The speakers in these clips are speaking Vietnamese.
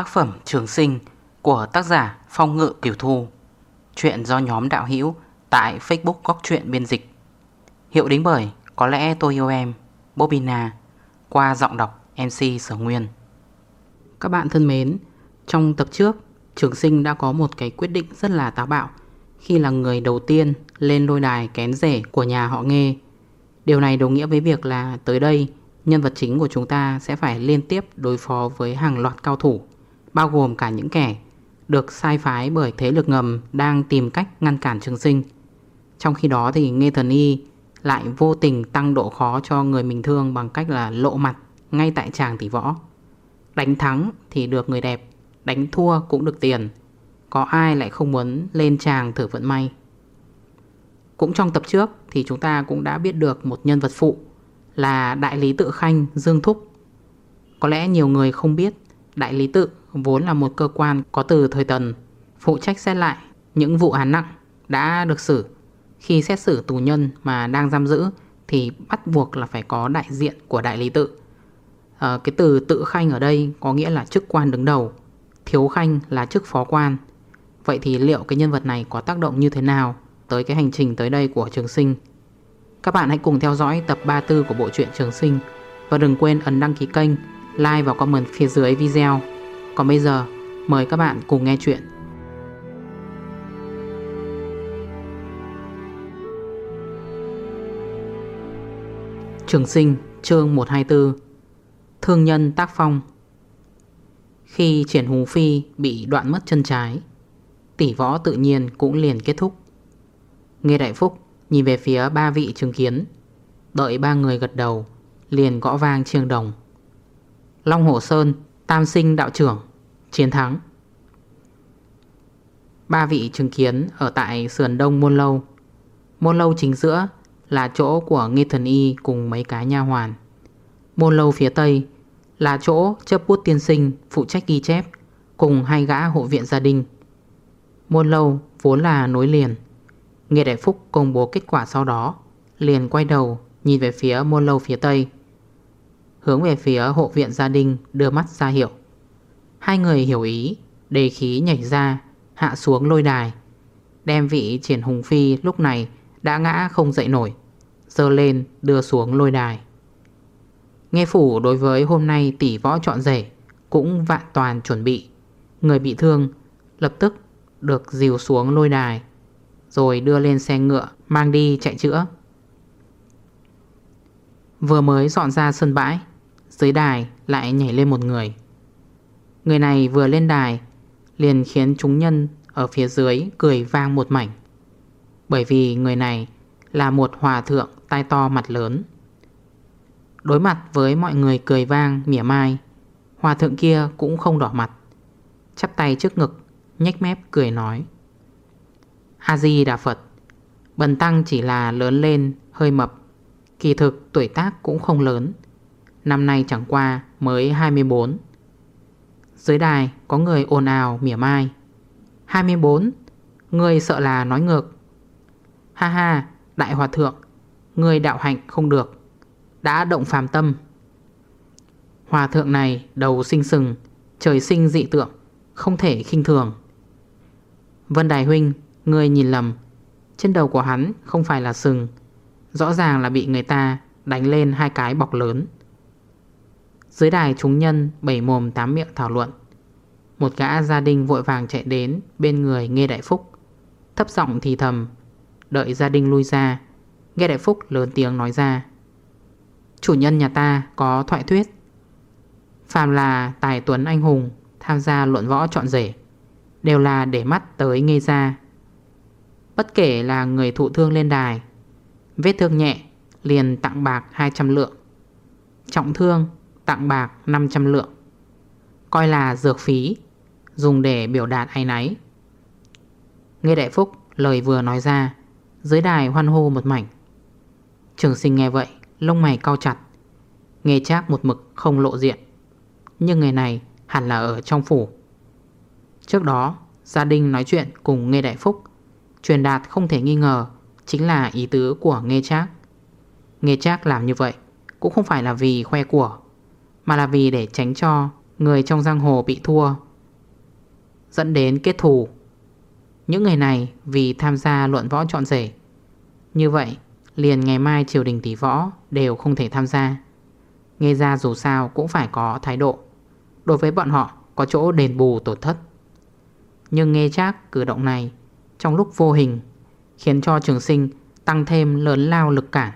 Tác phẩm Trường Sinh của tác giả Phong Ngự Kiều Thu. Chuyện do nhóm đạo hữu tại Facebook Góc Chuyện Biên Dịch. Hiệu đính bởi Có lẽ tôi yêu em, Bobina, Qua giọng đọc MC Sở Nguyên. Các bạn thân mến, Trong tập trước, Trường Sinh đã có một cái quyết định rất là táo bạo Khi là người đầu tiên lên lôi đài kén rể của nhà họ nghe Điều này đồng nghĩa với việc là tới đây, Nhân vật chính của chúng ta sẽ phải liên tiếp đối phó với hàng loạt cao thủ. Bao gồm cả những kẻ được sai phái bởi thế lực ngầm đang tìm cách ngăn cản trường sinh. Trong khi đó thì Nghe Thần Y lại vô tình tăng độ khó cho người mình thương bằng cách là lộ mặt ngay tại tràng tỷ võ. Đánh thắng thì được người đẹp, đánh thua cũng được tiền. Có ai lại không muốn lên tràng thử vận may? Cũng trong tập trước thì chúng ta cũng đã biết được một nhân vật phụ là Đại lý tự Khanh Dương Thúc. Có lẽ nhiều người không biết Đại lý tự vốn là một cơ quan có từ thời tần phụ trách xét lại những vụ án nặng đã được xử. Khi xét xử tù nhân mà đang giam giữ thì bắt buộc là phải có đại diện của đại lý tự. À, cái từ tự khanh ở đây có nghĩa là chức quan đứng đầu, thiếu khanh là chức phó quan. Vậy thì liệu cái nhân vật này có tác động như thế nào tới cái hành trình tới đây của trường sinh các bạn hãy cùng theo dõi tập 34 của bộ truyện Trường Sinh Và đừng quên ấn đăng ký kênh, like và comment phía dưới video còn bây giờ, mời các bạn cùng nghe chuyện. Trường Sinh chương 124 Thương nhân tác phong. Khi triển hùng phi bị đoạn mất chân trái Tỷ võ tự nhiên cũng liền kết thúc. Nghe đại phúc Nhìn về phía ba vị chứng kiến Đợi ba người gật đầu Liền gõ vang chiêng đồng. Long Hổ Sơn Tam sinh đạo trưởng, Chiến thắng. Ba vị chứng kiến ở tại sườn đông Môn Lâu. Môn Lâu chính giữa là chỗ của Nghi Thần Y cùng mấy cái nha hoàn. Môn Lâu phía tây là chỗ chấp bút tiên sinh phụ trách ghi chép cùng hai gã hộ viện gia đình. Môn Lâu vốn là nối liền. Nghe Đại Phúc công bố kết quả sau đó, Liền quay đầu nhìn về phía môn lâu phía tây. Hướng về phía hộ viện gia đình đưa mắt ra hiệu. Hai người hiểu ý, Đề khí nhảy ra, Hạ xuống lôi đài. Đem vị triển hùng phi lúc này Đã ngã không dậy nổi Dơ lên đưa xuống lôi đài. Nghe phủ đối với hôm nay tỷ võ chọn rể Cũng vạn toàn chuẩn bị. Người bị thương lập tức được dìu xuống lôi đài, rồi đưa lên xe ngựa Mang đi chạy chữa. Vừa mới dọn ra sân bãi dưới đài lại nhảy lên một người. Người này vừa lên đài, Liền khiến chúng nhân Ở phía dưới cười vang một mảnh. Bởi vì người này Là một hòa thượng tai to mặt lớn. Đối mặt với mọi người cười vang mỉa mai, Hòa thượng kia cũng không đỏ mặt, Chắp tay trước ngực, nhếch mép cười nói A-di-đà Phật, Bần tăng chỉ là lớn lên, hơi mập, Kỳ thực tuổi tác cũng không lớn Năm nay chẳng qua mới 24 Dưới đài có người ồn ào mỉa mai. 24 Người sợ là nói ngược. Ha ha, Đại Hòa Thượng, Người đạo hạnh không được, Đã động phàm tâm. Hòa thượng này đầu sinh sừng, Trời sinh dị tượng, Không thể khinh thường. Vân Đài Huynh, Người nhìn lầm, Trên đầu của hắn không phải là sừng, Rõ ràng là bị người ta đánh lên hai cái bọc lớn. Dưới đài chúng nhân bảy mồm tám miệng thảo luận. Một gã gia đình vội vàng chạy đến bên người Nghe Đại Phúc. Thấp giọng thì thầm, Đợi gia đình lui ra. Nghe Đại Phúc lớn tiếng nói ra, Chủ nhân nhà ta có thoại thuyết. Phàm là tài tuấn anh hùng Tham gia luận võ chọn rể, Đều là để mắt tới nghe ra Bất kể là người thụ thương lên đài, Vết thương nhẹ liền tặng bạc 200 lượng. Trọng thương tặng bạc 500 lượng. Coi là dược phí, Dùng để biểu đạt ai nấy Nghe đại phúc, lời vừa nói ra, Dưới đài hoan hô một mảnh. Trường sinh nghe vậy, Lông mày cao chặt. Nghe chác một mực không lộ diện. Nhưng người này hẳn là ở trong phủ. Trước đó, Gia đình nói chuyện cùng Nghe Đại Phúc. Truyền đạt không thể nghi ngờ Chính là ý tứ của nghe Trác Nghe Trác làm như vậy Cũng không phải là vì khoe của mà là vì để tránh cho Người trong giang hồ bị thua, Dẫn đến kết thù. Những người này vì tham gia luận võ chọn rể. Như vậy, liền ngày mai triều đình tỷ võ Đều không thể tham gia. Nghe ra dù sao cũng phải có thái độ. Đối với bọn họ, có chỗ đền bù tổn thất. Nhưng nghe chắc cử động này, Trong lúc vô hình, Khiến cho trường sinh tăng thêm lớn lao lực cản.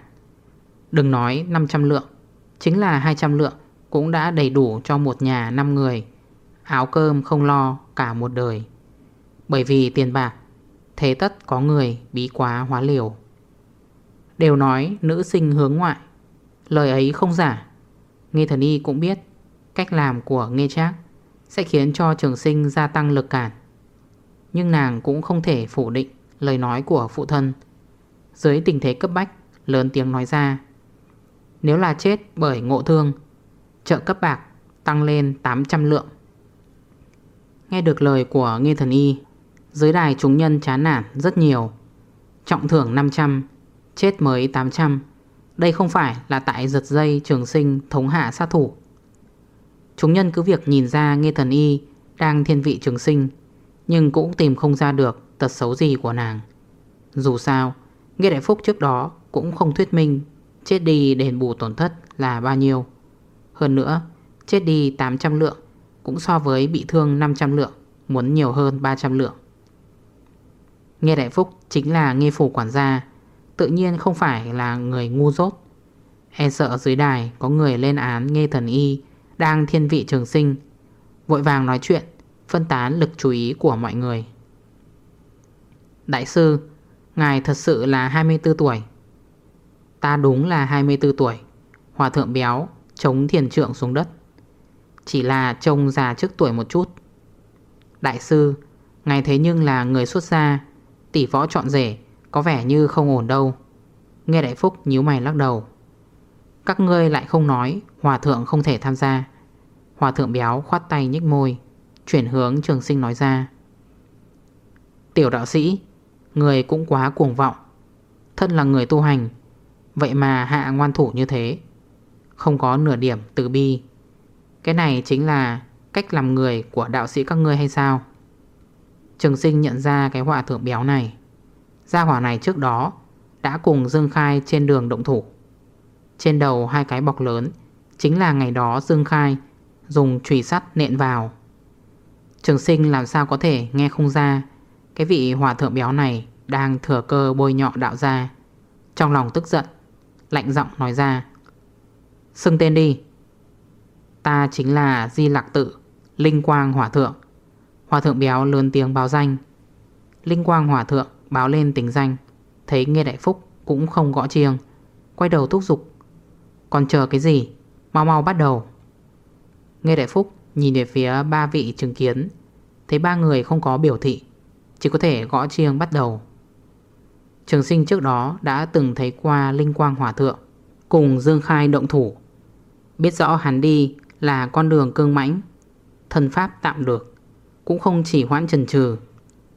Đừng nói 500 lượng, Chính là 200 lượng. Cũng đã đầy đủ cho một nhà 5 người. Áo cơm không lo cả một đời. Bởi vì tiền bạc, Thế tất có người bí quá hóa liều. Đều nói nữ sinh hướng ngoại, Lời ấy không giả. Nghe thần y cũng biết Cách làm của Nghe Trác Sẽ khiến cho trường sinh gia tăng lực cản. Nhưng nàng cũng không thể phủ định Lời nói của phụ thân. Dưới tình thế cấp bách, Lớn tiếng nói ra, Nếu là chết bởi ngộ thương Trợ cấp bạc tăng lên 800 lượng. Nghe được lời của Nghe Thần Y Dưới đài chúng nhân chán nản rất nhiều. Trọng thưởng 500 Chết mới 800 Đây không phải là tại giật dây trường sinh thống hạ sát thủ. Chúng nhân cứ việc nhìn ra Nghe Thần Y Đang thiên vị trường sinh, Nhưng cũng tìm không ra được tật xấu gì của nàng. Dù sao Nghe Đại Phúc trước đó cũng không thuyết minh Chết đi đền bù tổn thất là bao nhiêu. Hơn nữa, Chết đi 800 lượng Cũng so với bị thương 500 lượng, Muốn nhiều hơn 300 lượng. Nghe Đại Phúc chính là nghe phủ quản gia, Tự nhiên không phải là người ngu dốt. E sợ dưới đài có người lên án nghe thần y Đang thiên vị trường sinh, Vội vàng nói chuyện, Phân tán lực chú ý của mọi người. Đại sư, Ngài thật sự là 24 tuổi. Ta đúng là 24 tuổi, Hòa thượng béo Chống thiền trượng xuống đất. Chỉ là trông già trước tuổi một chút. Đại sư, Ngài thế nhưng là người xuất gia, Tỷ võ chọn rể, Có vẻ như không ổn đâu. Nghe đại phúc nhíu mày lắc đầu. Các ngươi lại không nói, Hòa thượng không thể tham gia. Hòa thượng béo khoát tay nhích môi, Chuyển hướng trường sinh nói ra. Tiểu đạo sĩ, Người cũng quá cuồng vọng. Thân là người tu hành, Vậy mà hạ ngoan thủ như thế. Không có nửa điểm từ bi. Cái này chính là Cách làm người của đạo sĩ các ngươi hay sao? Trường sinh nhận ra cái họa thượng béo này. Gia hỏa này trước đó Đã cùng Dương Khai trên đường động thủ. Trên đầu hai cái bọc lớn Chính là ngày đó Dương Khai Dùng trùy sắt nện vào. Trường sinh làm sao có thể nghe không ra cái vị hòa thượng béo này Đang thừa cơ bôi nhọ đạo ra Trong lòng tức giận, Lạnh giọng nói ra Xưng tên đi. Ta chính là Di Lạc Tự, Linh Quang Hòa Thượng. Hòa Thượng béo lớn tiếng báo danh. Linh Quang Hòa Thượng báo lên tính danh. Thấy nghe đại phúc cũng không gõ chiêng, Quay đầu thúc giục. Còn chờ cái gì? Mau mau bắt đầu. Nghe đại phúc nhìn về phía ba vị chứng kiến. Thấy ba người không có biểu thị, chỉ có thể gõ chiêng bắt đầu. Trường sinh trước đó đã từng thấy qua Linh Quang Hòa Thượng Cùng Dương Khai động thủ. Biết rõ hắn đi là con đường cương mãnh Thần pháp tạm được, Cũng không chỉ hoãn trần trừ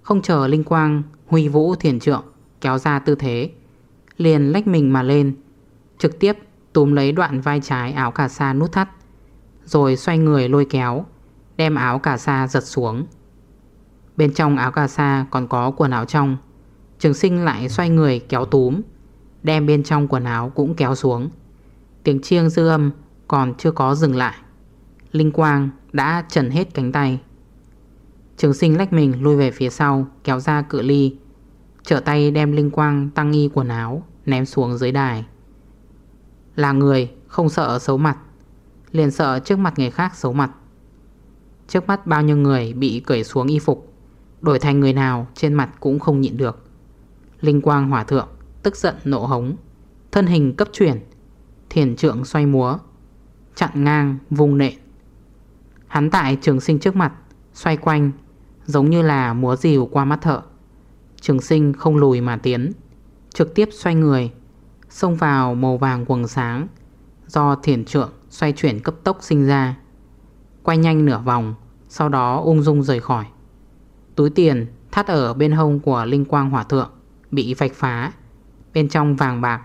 Không chờ Linh Quang huy vũ thiền trượng Kéo ra tư thế, Liền lách mình mà lên, Trực tiếp túm lấy đoạn vai trái áo cà sa nút thắt, Rồi xoay người lôi kéo, Đem áo cà sa giật xuống. Bên trong áo cà sa còn có quần áo trong, Trường sinh lại xoay người kéo túm, Đem bên trong quần áo cũng kéo xuống. Tiếng chiêng dư âm còn chưa có dừng lại. Linh quang đã trần hết cánh tay. Trường sinh lách mình lui về phía sau, Kéo ra cự ly. Trở tay đem linh quang tăng nghi quần áo, Ném xuống dưới đài. Là người, không sợ xấu mặt. Liền sợ trước mặt người khác xấu mặt. Trước mắt bao nhiêu người bị cởi xuống y phục, Đổi thành người nào trên mặt cũng không nhịn được. Linh quang hỏa thượng, Tức giận nộ hống. Thân hình cấp chuyển, Thiền trượng xoay múa. Chặn ngang vùng nện. Hắn tại trường sinh trước mặt, Xoay quanh, Giống như là múa rìu qua mắt thợ. Trường sinh không lùi mà tiến, Trực tiếp xoay người, Xông vào màu vàng quần sáng, Do thiền trượng xoay chuyển cấp tốc sinh ra. Quay nhanh nửa vòng, Sau đó ung dung rời khỏi. Túi tiền thắt ở bên hông của Linh Quang Hỏa Thượng Bị vạch phá, Bên trong vàng bạc,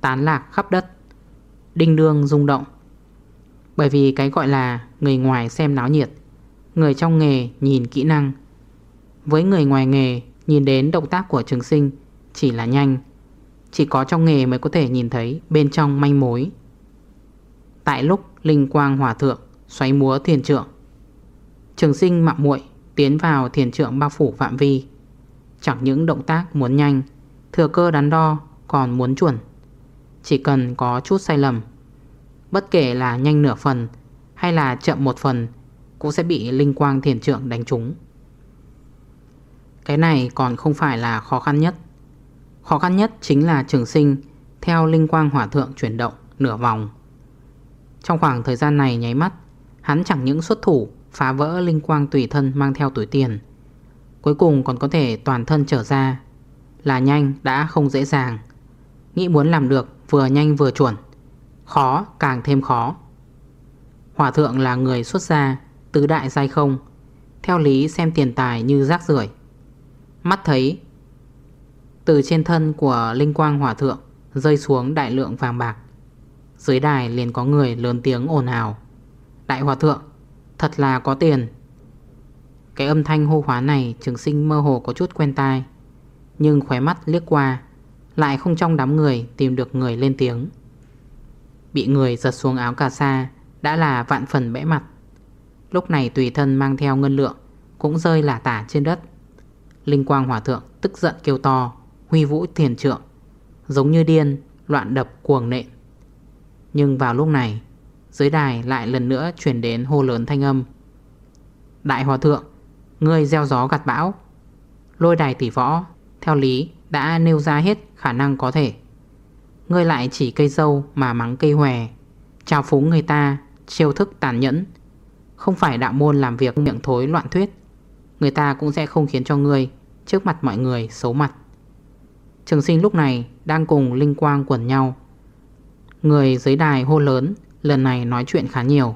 Tán lạc khắp đất. Đinh đương rung động bởi vì cái gọi là người ngoài xem náo nhiệt. Người trong nghề nhìn kỹ năng. Với người ngoài nghề Nhìn đến động tác của trường sinh Chỉ là nhanh. Chỉ có trong nghề mới có thể nhìn thấy Bên trong manh mối. Tại lúc Linh Quang Hòa Thượng Xoáy múa thiền trượng, Trường sinh mạo muội Tiến vào thiền trượng bao phủ phạm vi. Chẳng những động tác muốn nhanh, Thừa cơ đắn đo còn muốn chuẩn. Chỉ cần có chút sai lầm Bất kể là nhanh nửa phần Hay là chậm một phần, Cũng sẽ bị linh quang thiền trượng đánh trúng. Cái này còn không phải là khó khăn nhất. Khó khăn nhất chính là trường sinh Theo linh quang hỏa thượng chuyển động nửa vòng. Trong khoảng thời gian này nháy mắt, Hắn chẳng những xuất thủ Phá vỡ linh quang tùy thân mang theo tuổi tiền, Cuối cùng còn có thể toàn thân trở ra Là nhanh đã không dễ dàng. Nghĩ muốn làm được vừa nhanh vừa chuẩn. Khó, càng thêm khó. Hòa thượng là người xuất gia, Tứ đại giai không, Theo lý xem tiền tài như rác rưởi. Mắt thấy, Từ trên thân của Linh Quang Hòa thượng Rơi xuống đại lượng vàng bạc. Dưới đài liền có người lớn tiếng ồn ào. Đại Hòa thượng, Thật là có tiền. Cái âm thanh hô hóa này Trường sinh mơ hồ có chút quen tai, Nhưng khóe mắt liếc qua, Lại không trong đám người tìm được người lên tiếng. Bị người giật xuống áo cà sa, Đã là vạn phần bẽ mặt. Lúc này tùy thân mang theo ngân lượng, Cũng rơi lả tả trên đất. Linh quang hỏa thượng tức giận kêu to, Huy vũ thiền trượng, Giống như điên, loạn đập cuồng nện. Nhưng vào lúc này, Dưới đài lại lần nữa chuyển đến hô lớn thanh âm. Đại hòa thượng, Ngươi gieo gió gặt bão. Lôi đài tỷ võ, Theo lý, đã nêu ra hết khả năng có thể. Ngươi lại chỉ cây dâu mà mắng cây hòe. Chào phúng người ta, Chiêu thức tàn nhẫn. Không phải đạo môn làm việc miệng thối loạn thuyết. Người ta cũng sẽ không khiến cho ngươi Trước mặt mọi người xấu mặt. Trường sinh lúc này Đang cùng Linh Quang quẩn nhau. Người dưới đài hô lớn, Lần này nói chuyện khá nhiều.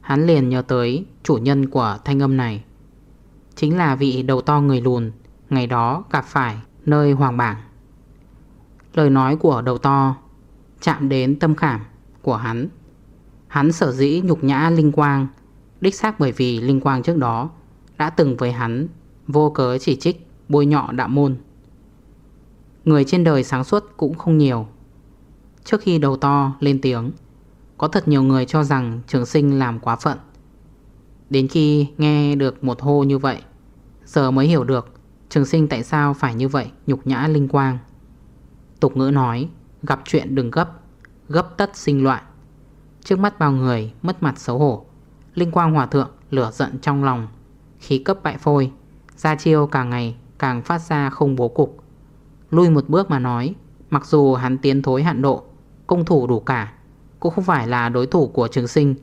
Hắn liền nhớ tới chủ nhân của thanh âm này. Chính là vị đầu to người lùn, Ngày đó gặp phải nơi hoàng bảng. Lời nói của đầu to Chạm đến tâm khảm của hắn. Hắn sở dĩ nhục nhã Linh Quang, Đích xác bởi vì Linh Quang trước đó Đã từng với hắn Vô cớ chỉ trích bôi nhọ đạo môn. Người trên đời sáng suốt cũng không nhiều. Trước khi đầu to lên tiếng, Có thật nhiều người cho rằng trường sinh làm quá phận. Đến khi nghe được một hô như vậy, Giờ mới hiểu được Trường sinh tại sao phải như vậy nhục nhã linh quang. Tục ngữ nói, Gặp chuyện đừng gấp Gấp tất sinh loạn Trước mắt bao người mất mặt xấu hổ, Linh quang hòa thượng lửa giận trong lòng, Khí cấp bại phôi, Ra chiêu càng ngày càng phát ra không bố cục. Lui một bước mà nói, Mặc dù hắn tiến thối hạn độ Công thủ đủ cả, Cũng không phải là đối thủ của trường sinh.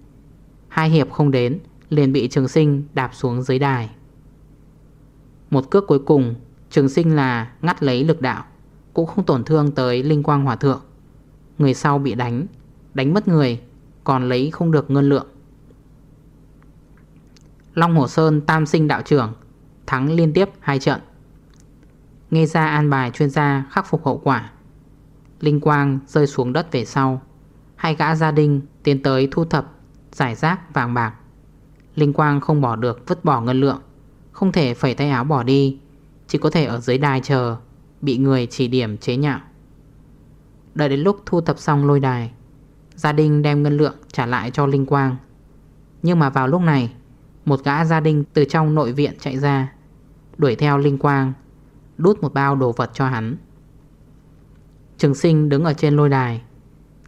Hai hiệp không đến, Liền bị trường sinh đạp xuống dưới đài. Một cước cuối cùng, Trường sinh là ngắt lấy lực đạo cũng không tổn thương tới Linh Quang Hòa Thượng. Người sau bị đánh Đánh mất người, Còn lấy không được ngân lượng. Long Hồ Sơn tam sinh đạo trưởng, Thắng liên tiếp hai trận. Nghe ra an bài chuyên gia khắc phục hậu quả, Linh Quang rơi xuống đất về sau. Hai gã gia đình tiến tới thu thập, Giải rác vàng bạc. Linh Quang không bỏ được vứt bỏ ngân lượng, Không thể phẩy tay áo bỏ đi, Chỉ có thể ở dưới đài chờ Bị người chỉ điểm chế nhạo. Đợi đến lúc thu thập xong lôi đài, Gia đình đem ngân lượng trả lại cho Linh Quang. Nhưng mà vào lúc này, Một gã gia đình từ trong nội viện chạy ra, Đuổi theo Linh Quang, Đút một bao đồ vật cho hắn. Trường sinh đứng ở trên lôi đài,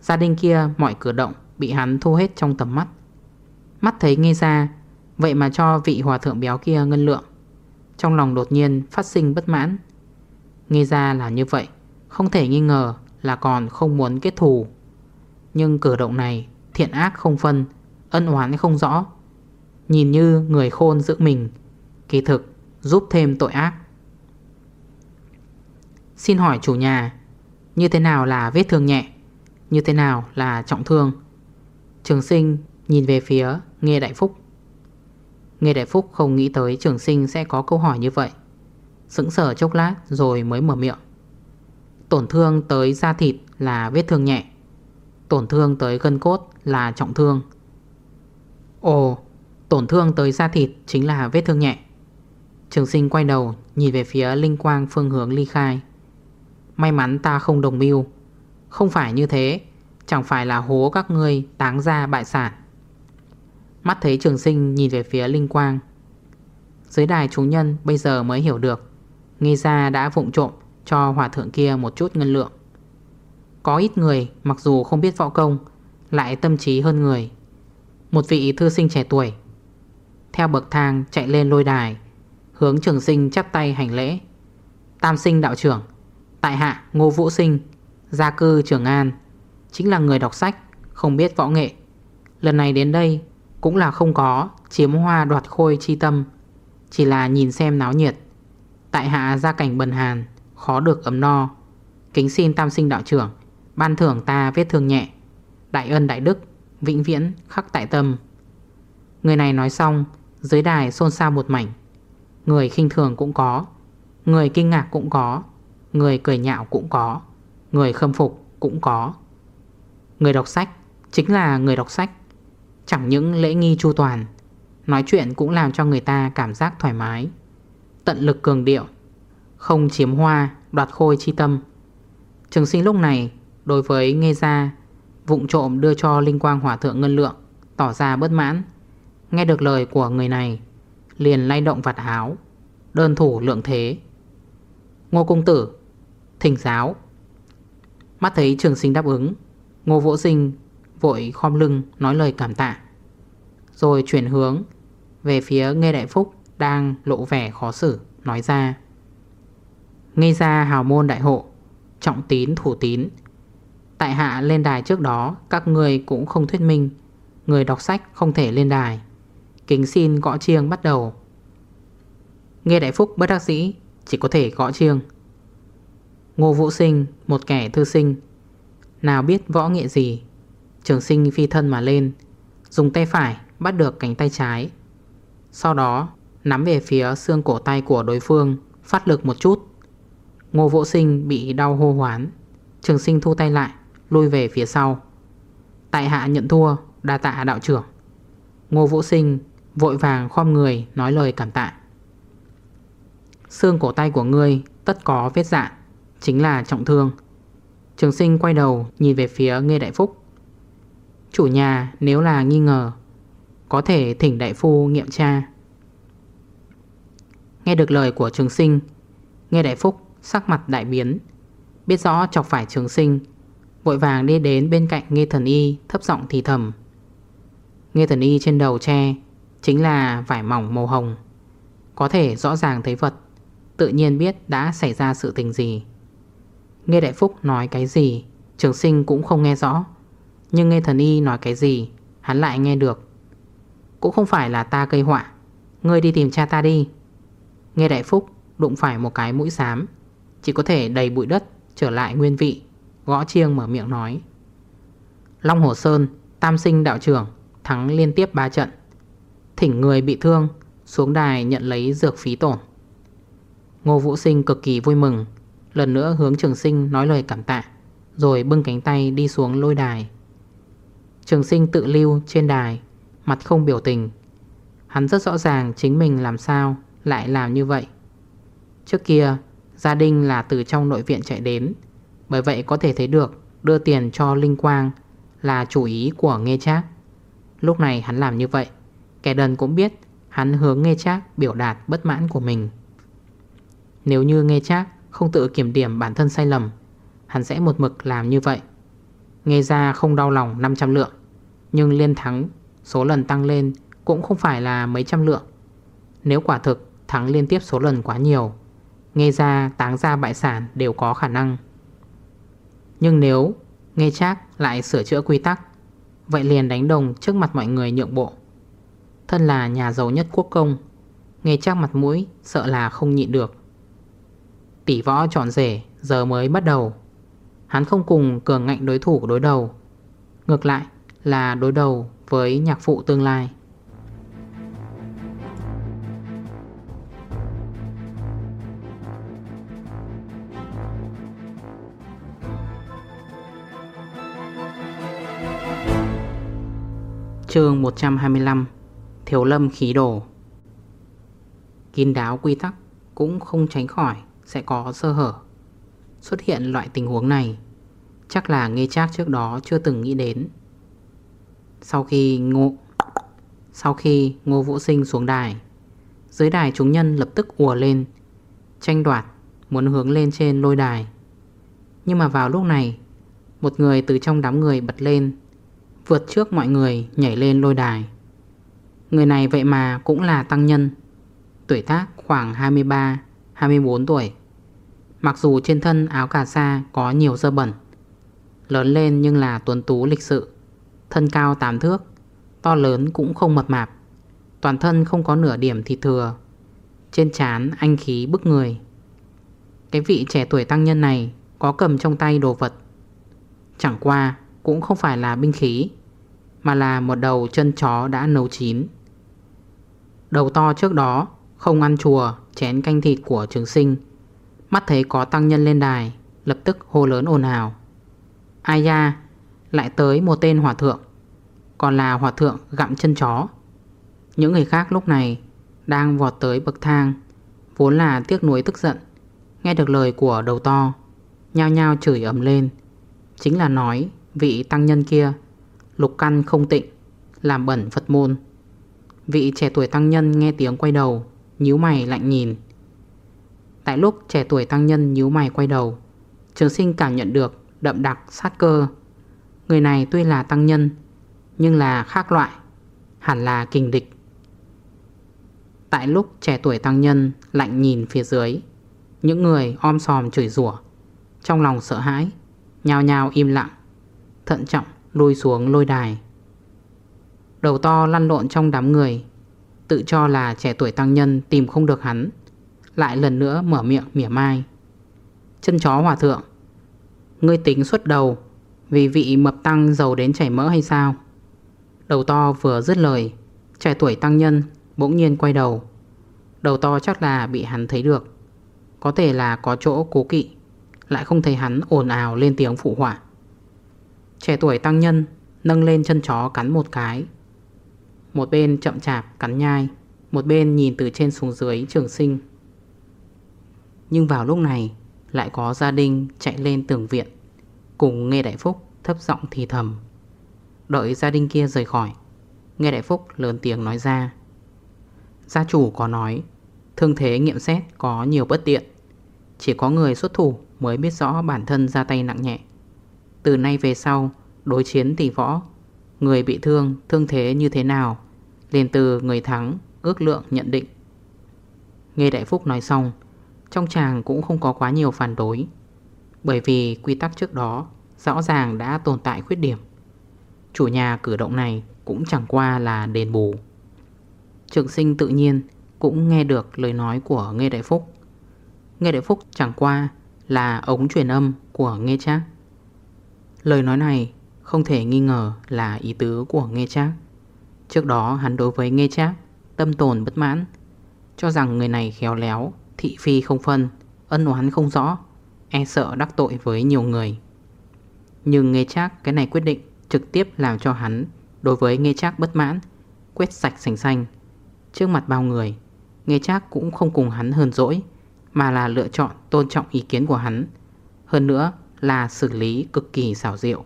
Gia đình kia mọi cử động Bị hắn thu hết trong tầm mắt. Mắt thấy nghe ra, Vậy mà cho vị hòa thượng béo kia ngân lượng. Trong lòng đột nhiên phát sinh bất mãn. Nghe ra là như vậy, Không thể nghi ngờ là còn không muốn kết thù. Nhưng cử động này, Thiện ác không phân, Ân oán không rõ. Nhìn như người khôn giữ mình, Kỳ thực giúp thêm tội ác. Xin hỏi chủ nhà, Như thế nào là vết thương nhẹ, Như thế nào là trọng thương? Trường sinh nhìn về phía Nghe Đại Phúc. Nghe Đại Phúc không nghĩ tới trường sinh sẽ có câu hỏi như vậy. Sững sở chốc lát rồi mới mở miệng. Tổn thương tới da thịt là vết thương nhẹ. Tổn thương tới gân cốt là trọng thương. Ồ, Tổn thương tới da thịt chính là vết thương nhẹ. Trường sinh quay đầu Nhìn về phía linh quang phương hướng ly khai. May mắn ta không đồng mưu. Không phải như thế, Chẳng phải là hố các ngươi táng ra bại sản. Mắt thấy trường sinh nhìn về phía linh quang. Dưới đài chúng nhân bây giờ mới hiểu được Nghi ra đã vụng trộm cho hòa thượng kia một chút ngân lượng. Có ít người, mặc dù không biết võ công, Lại tâm trí hơn người. Một vị thư sinh trẻ tuổi, Theo bậc thang chạy lên lôi đài, Hướng trường sinh chắp tay hành lễ. Tam sinh đạo trưởng, Tại hạ Ngô Vũ Sinh, Gia cư Trường An, Chính là người đọc sách, Không biết võ nghệ. Lần này đến đây Cũng là không có, Chiếm hoa đoạt khôi chi tâm, Chỉ là nhìn xem náo nhiệt. Tại hạ gia cảnh bần hàn, Khó được ấm no. Kính xin tam sinh đạo trưởng, Ban thưởng ta vết thương nhẹ. Đại ân đại đức, Vĩnh viễn khắc tại tâm. Người này nói xong, Dưới đài xôn xao một mảnh. Người khinh thường cũng có, Người kinh ngạc cũng có, Người cười nhạo cũng có, Người khâm phục cũng có. Người đọc sách Chính là người đọc sách. Chẳng những lễ nghi chu toàn, Nói chuyện cũng làm cho người ta cảm giác thoải mái. Tận lực cường điệu, Không chiếm hoa, Đoạt khôi chi tâm. Trường sinh lúc này, Đối với nghe ra Vụng trộm đưa cho Linh Quang Hỏa Thượng Ngân Lượng, Tỏ ra bất mãn. Nghe được lời của người này, Liền lay động vặt áo, Đơn thủ lượng thế. Ngô Cung Tử, Thỉnh giáo. Mắt thấy trường sinh đáp ứng, Ngô Vỗ Sinh vội khom lưng nói lời cảm tạ, Rồi chuyển hướng Về phía Nghe Đại Phúc. Đang lộ vẻ khó xử, Nói ra. Nghe ra hào môn đại hộ, Trọng tín thủ tín. Tại hạ lên đài trước đó, Các người cũng không thuyết minh. Người đọc sách không thể lên đài. Kính xin gõ chiêng bắt đầu. Nghe đại phúc bất đắc dĩ, Chỉ có thể gõ chiêng. Ngô Vũ Sinh, Một kẻ thư sinh. Nào biết võ nghệ gì? Trường sinh phi thân mà lên. Dùng tay phải bắt được cánh tay trái. Sau đó nắm về phía xương cổ tay của đối phương, Phát lực một chút. Ngô Vũ Sinh bị đau hô hoán. Trường sinh thu tay lại, Lui về phía sau. Tại hạ nhận thua, đa tạ đạo trưởng. Ngô Vũ Sinh vội vàng khom người, nói lời cảm tạ. Xương cổ tay của ngươi tất có vết dạn Chính là trọng thương. Trường sinh quay đầu nhìn về phía Nghê Đại Phúc. Chủ nhà nếu là nghi ngờ, Có thể thỉnh đại phu nghiệm tra. Nghe được lời của trường sinh. Nghe đại phúc, sắc mặt đại biến. Biết rõ chọc phải trường sinh, Vội vàng đi đến bên cạnh Nghe thần y, Thấp giọng thì thầm. Nghe thần y trên đầu che, Chính là vải mỏng màu hồng. Có thể rõ ràng thấy vật, Tự nhiên biết đã xảy ra sự tình gì. Nghe đại phúc nói cái gì, Trường sinh cũng không nghe rõ. Nhưng nghe thần y nói cái gì, Hắn lại nghe được. Cũng không phải là ta gây họa. Ngươi đi tìm cha ta đi. Nghe đại phúc, đụng phải một cái mũi xám. Chỉ có thể đầy bụi đất, Trở lại nguyên vị. Gõ chiêng mở miệng nói. Long Hồ Sơn, Tam sinh đạo trưởng, Thắng liên tiếp 3 trận. Thỉnh người bị thương, Xuống đài nhận lấy dược phí tổn. Ngô Vũ Sinh cực kỳ vui mừng, Lần nữa hướng trường sinh nói lời cảm tạ, Rồi bưng cánh tay đi xuống lôi đài. Trường sinh tự lưu trên đài, Mặt không biểu tình. Hắn rất rõ ràng chính mình làm sao lại làm như vậy. Trước kia, Gia đình là từ trong nội viện chạy đến, Bởi vậy có thể thấy được Đưa tiền cho Linh Quang Là chủ ý của Nghê Trác. Lúc này hắn làm như vậy, Kẻ đần cũng biết Hắn hướng Nghê Trác biểu đạt bất mãn của mình. Nếu như Nghê Trác không tự kiểm điểm bản thân sai lầm, Hắn sẽ một mực làm như vậy. Nghe ra không đau lòng 500 lượng, Nhưng liên thắng số lần tăng lên Cũng không phải là mấy trăm lượng. Nếu quả thực thắng liên tiếp số lần quá nhiều. Nghe ra, táng ra bại sản đều có khả năng. Nhưng nếu Nghe chắc lại sửa chữa quy tắc, Vậy liền đánh đồng trước mặt mọi người nhượng bộ. Thân là nhà giàu nhất quốc công, Nghe chắc mặt mũi Sợ là không nhịn được. Tỷ võ tròn rể giờ mới bắt đầu. Hắn không cùng cường ngạnh đối thủ đối đầu. Ngược lại là đối đầu với nhạc phụ tương lai. Chương 125 Thiếu lâm khí đồ. Kín đáo quy tắc cũng không tránh khỏi sẽ có sơ hở. Xuất hiện loại tình huống này, Chắc là nghe chắc trước đó chưa từng nghĩ đến. Sau khi ngộ Sau khi ngô vũ sinh xuống đài, Dưới đài chúng nhân lập tức ùa lên, Tranh đoạt, Muốn hướng lên trên lôi đài. Nhưng mà vào lúc này, Một người từ trong đám người bật lên Vượt trước mọi người, nhảy lên lôi đài. Người này vậy mà cũng là tăng nhân. Tuổi tác khoảng 23-24 tuổi. Mặc dù trên thân áo cà sa có nhiều dơ bẩn, Lớn lên nhưng là tuấn tú lịch sự, Thân cao 8 thước, To lớn cũng không mập mạp, Toàn thân không có nửa điểm thịt thừa, Trên trán anh khí bức người. Cái vị trẻ tuổi tăng nhân này Có cầm trong tay đồ vật? Chẳng qua cũng không phải là binh khí, Mà là một đầu chân chó đã nấu chín. Đầu to trước đó, Không ăn chùa, Chén canh thịt của trường sinh. Mắt thấy có tăng nhân lên đài, Lập tức hô lớn ồn ào. Ai da, Lại tới một tên hòa thượng, Còn là hòa thượng gặm chân chó. Những người khác lúc này Đang vọt tới bậc thang, Vốn là tiếc nuối tức giận, Nghe được lời của đầu to, Nhao nhao chửi ấm lên. Chính là nói vị tăng nhân kia. Lục căn không tịnh, Làm bẩn Phật môn. Vị trẻ tuổi tăng nhân nghe tiếng quay đầu, nhíu mày lạnh nhìn. Tại lúc trẻ tuổi tăng nhân nhíu mày quay đầu, Trường sinh cảm nhận được đậm đặc sát cơ. Người này tuy là tăng nhân, Nhưng là khác loại, Hẳn là kình địch. Tại lúc trẻ tuổi tăng nhân lạnh nhìn phía dưới, Những người om sòm chửi rủa, Trong lòng sợ hãi, Nhao nhao im lặng. Thận trọng lui xuống lôi đài. Đầu to lăn lộn trong đám người, Tự cho là trẻ tuổi tăng nhân tìm không được hắn, Lại lần nữa mở miệng mỉa mai. Chân chó hòa thượng, Ngươi tính xuất đầu Vì vị mập tăng giàu đến chảy mỡ hay sao? Đầu to vừa dứt lời, Trẻ tuổi tăng nhân bỗng nhiên quay đầu. Đầu to chắc là bị hắn thấy được, Có thể là có chỗ cố kỵ, Lại không thấy hắn ồn ào lên tiếng phụ họa. Trẻ tuổi tăng nhân, Nâng lên chân chó cắn một cái. Một bên chậm chạp cắn nhai, Một bên nhìn từ trên xuống dưới trường sinh. Nhưng vào lúc này, Lại có gia đình chạy lên tường viện, Cùng nghe đại phúc thấp giọng thì thầm. Đợi gia đình kia rời khỏi, Nghe đại phúc lớn tiếng nói ra. Gia chủ có nói, Thương thế nghiệm xét có nhiều bất tiện. Chỉ có người xuất thủ mới biết rõ bản thân ra tay nặng nhẹ. Từ nay về sau Đối chiến tỷ võ. Người bị thương, thương thế như thế nào? Liền từ người thắng Ước lượng nhận định. Nghe Đại Phúc nói xong Trong chàng cũng không có quá nhiều phản đối. Bởi vì quy tắc trước đó Rõ ràng đã tồn tại khuyết điểm. Chủ nhà cử động này Cũng chẳng qua là đền bù. Trường sinh tự nhiên Cũng nghe được lời nói của Nghe Đại Phúc. Nghe Đại Phúc chẳng qua Là ống truyền âm của Nghe Trác. Lời nói này không thể nghi ngờ là ý tứ của Nghe Trác. Trước đó, hắn đối với Nghe Trác Tâm tồn bất mãn, Cho rằng người này khéo léo, Thị phi không phân, Ân oán không rõ E sợ đắc tội với nhiều người. Nhưng Nghe Trác cái này quyết định Trực tiếp làm cho hắn Đối với Nghe Trác bất mãn, Quét sạch sành xanh. Trước mặt bao người Nghe Trác cũng không cùng hắn hờn dỗi, Mà là lựa chọn tôn trọng ý kiến của hắn. Hơn nữa là xử lý cực kỳ xảo diệu.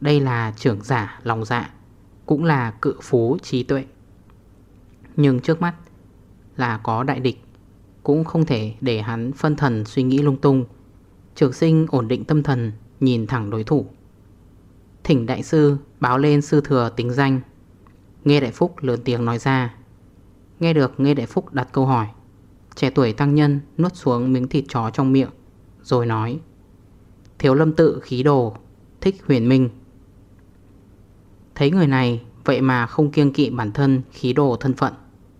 Đây là trưởng giả lòng dạ Cũng là cự phú trí tuệ. Nhưng trước mắt Là có đại địch, Cũng không thể để hắn phân thần suy nghĩ lung tung. Trường sinh ổn định tâm thần, Nhìn thẳng đối thủ. Thỉnh đại sư báo lên sư thừa tính danh. Nghe đại phúc lớn tiếng nói ra. Nghe được nghe đại phúc đặt câu hỏi, Trẻ tuổi tăng nhân nuốt xuống miếng thịt chó trong miệng, Rồi nói Thiếu lâm tự khí đồ, Thích huyền minh. Thấy người này, vậy mà không kiêng kỵ bản thân khí đồ thân phận.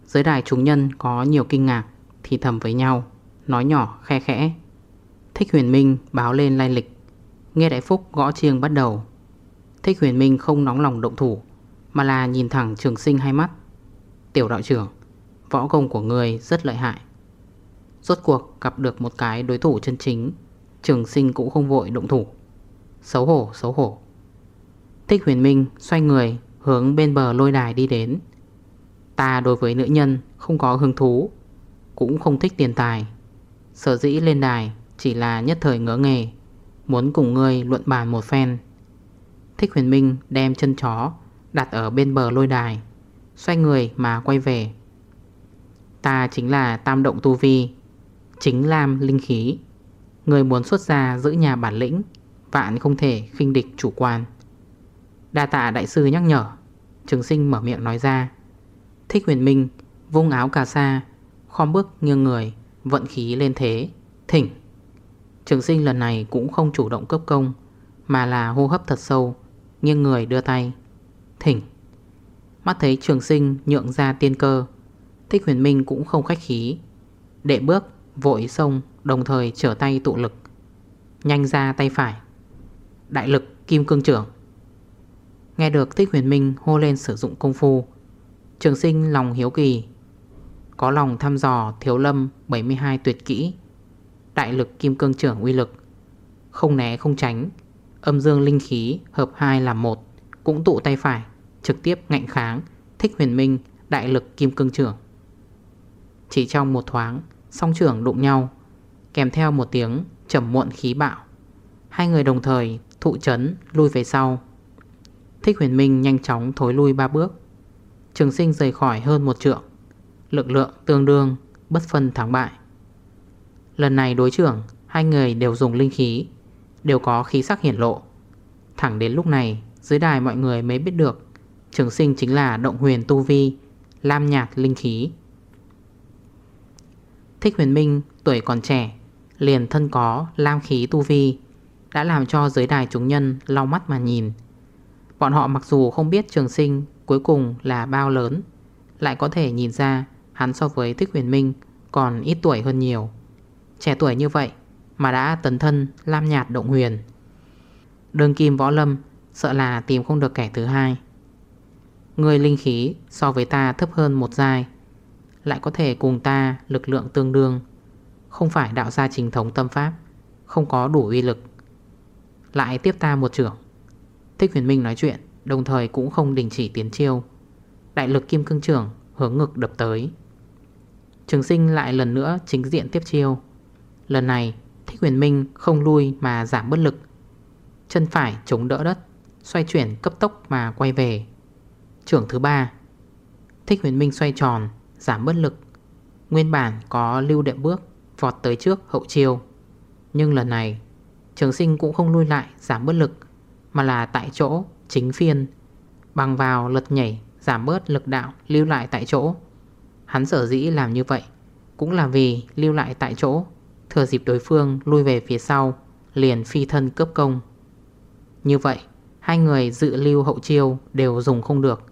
Giới đài chúng nhân có nhiều kinh ngạc, Thì thầm với nhau, Nói nhỏ, khe khẽ. Thích huyền minh báo lên lai lịch. Nghe đại phúc gõ chiêng bắt đầu. Thích huyền minh không nóng lòng động thủ, Mà là nhìn thẳng trường sinh hai mắt. Tiểu đạo trưởng, Võ công của người rất lợi hại. Rốt cuộc gặp được một cái đối thủ chân chính. Trường sinh cũng không vội động thủ. Xấu hổ xấu hổ. Thích huyền minh xoay người, Hướng bên bờ lôi đài đi đến. Ta đối với nữ nhân không có hứng thú, Cũng không thích tiền tài. Sở dĩ lên đài chỉ là nhất thời ngỡ nghề Muốn cùng ngươi luận bàn một phen. Thích huyền minh đem chân chó Đặt ở bên bờ lôi đài, Xoay người mà quay về. Ta chính là tam động tu vi, Chính lam linh khí. Người muốn xuất ra giữ nhà bản lĩnh, Vạn không thể khinh địch chủ quan. Đa tạ đại sư nhắc nhở, Trường sinh mở miệng nói ra. Thích huyền minh, Vung áo cà sa, Khom bước nghiêng người, Vận khí lên thế, Thỉnh. Trường sinh lần này cũng không chủ động cấp công, Mà là hô hấp thật sâu, Nghiêng người đưa tay, Thỉnh. Mắt thấy trường sinh nhượng ra tiên cơ, Thích huyền minh cũng không khách khí. Đệ bước, vội sông Đồng thời trở tay tụ lực. Nhanh ra tay phải. Đại lực kim cương trưởng. Nghe được Thích huyền minh hô lên sử dụng công phu, Trường sinh lòng hiếu kỳ. Có lòng thăm dò thiếu lâm 72 tuyệt kỹ. Đại lực kim cương trưởng uy lực. Không né không tránh. Âm dương linh khí hợp hai làm một. Cũng tụ tay phải, Trực tiếp ngạnh kháng Thích huyền minh, đại lực kim cương trưởng. Chỉ trong một thoáng, Song trưởng đụng nhau. Kèm theo một tiếng trầm muộn khí bạo Hai người đồng thời thụ chấn, lui về sau. Thích huyền minh nhanh chóng thối lui ba bước. Trường sinh rời khỏi hơn một trượng. Lực lượng tương đương, Bất phân thắng bại. Lần này đối trưởng, Hai người đều dùng linh khí, Đều có khí sắc hiển lộ. Thẳng đến lúc này, dưới đài mọi người mới biết được, Trường sinh chính là động huyền tu vi, Lam nhạt linh khí. Thích huyền minh tuổi còn trẻ Liền thân có, lam khí tu vi, Đã làm cho giới đài chúng nhân lau mắt mà nhìn. Bọn họ mặc dù không biết trường sinh cuối cùng là bao lớn, Lại có thể nhìn ra hắn so với Thích huyền minh còn ít tuổi hơn nhiều. Trẻ tuổi như vậy mà đã tấn thân lam nhạt động huyền. Đường kim võ lâm sợ là tìm không được kẻ thứ hai. Người linh khí so với ta thấp hơn một giai, Lại có thể cùng ta lực lượng tương đương. Không phải đạo gia chính thống tâm pháp, Không có đủ uy lực. Lại tiếp ta một trưởng. Thích huyền minh nói chuyện, Đồng thời cũng không đình chỉ tiến chiêu. Đại lực kim cương trưởng hướng ngực đập tới. Trường sinh lại lần nữa chính diện tiếp chiêu. Lần này, Thích huyền minh không lui mà giảm bất lực. Chân phải chống đỡ đất, Xoay chuyển cấp tốc mà quay về. Trưởng thứ ba. Thích huyền minh xoay tròn, Giảm bất lực. Nguyên bản có lưu đệm bước Vọt tới trước hậu chiêu. Nhưng lần này, Trường sinh cũng không lui lại, giảm bớt lực, Mà là tại chỗ chính phiên. Bằng vào lật nhảy, Giảm bớt lực đạo, lưu lại tại chỗ. Hắn sở dĩ làm như vậy Cũng là vì lưu lại tại chỗ, Thừa dịp đối phương lui về phía sau, Liền phi thân cướp công. Như vậy, Hai người dự lưu hậu chiêu đều dùng không được.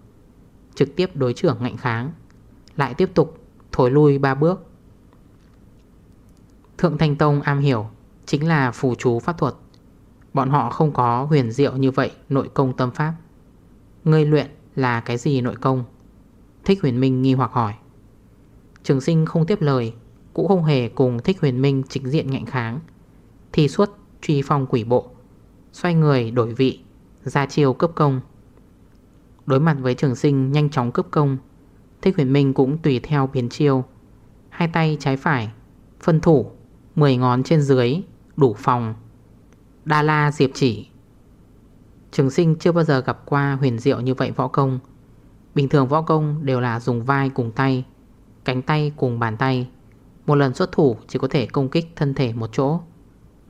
Trực tiếp đối trưởng ngạnh kháng, Lại tiếp tục thối lui ba bước. Thượng Thanh Tông am hiểu, Chính là phù chú pháp thuật. Bọn họ không có huyền diệu như vậy, Nội công tâm pháp. Ngươi luyện là cái gì nội công? Thích huyền minh nghi hoặc hỏi. Trường sinh không tiếp lời, Cũng không hề cùng thích huyền minh chính diện ngạnh kháng. Thì suốt, truy phong quỷ bộ, Xoay người đổi vị, Ra chiều cấp công. Đối mặt với trường sinh nhanh chóng cướp công, Thích huyền minh cũng tùy theo biến chiêu. Hai tay trái phải, Phân thủ 10 ngón trên dưới, Đủ phòng. Đa la, diệp chỉ. Trường sinh chưa bao giờ gặp qua huyền diệu như vậy võ công. Bình thường võ công đều là dùng vai cùng tay, Cánh tay cùng bàn tay. Một lần xuất thủ chỉ có thể công kích thân thể một chỗ.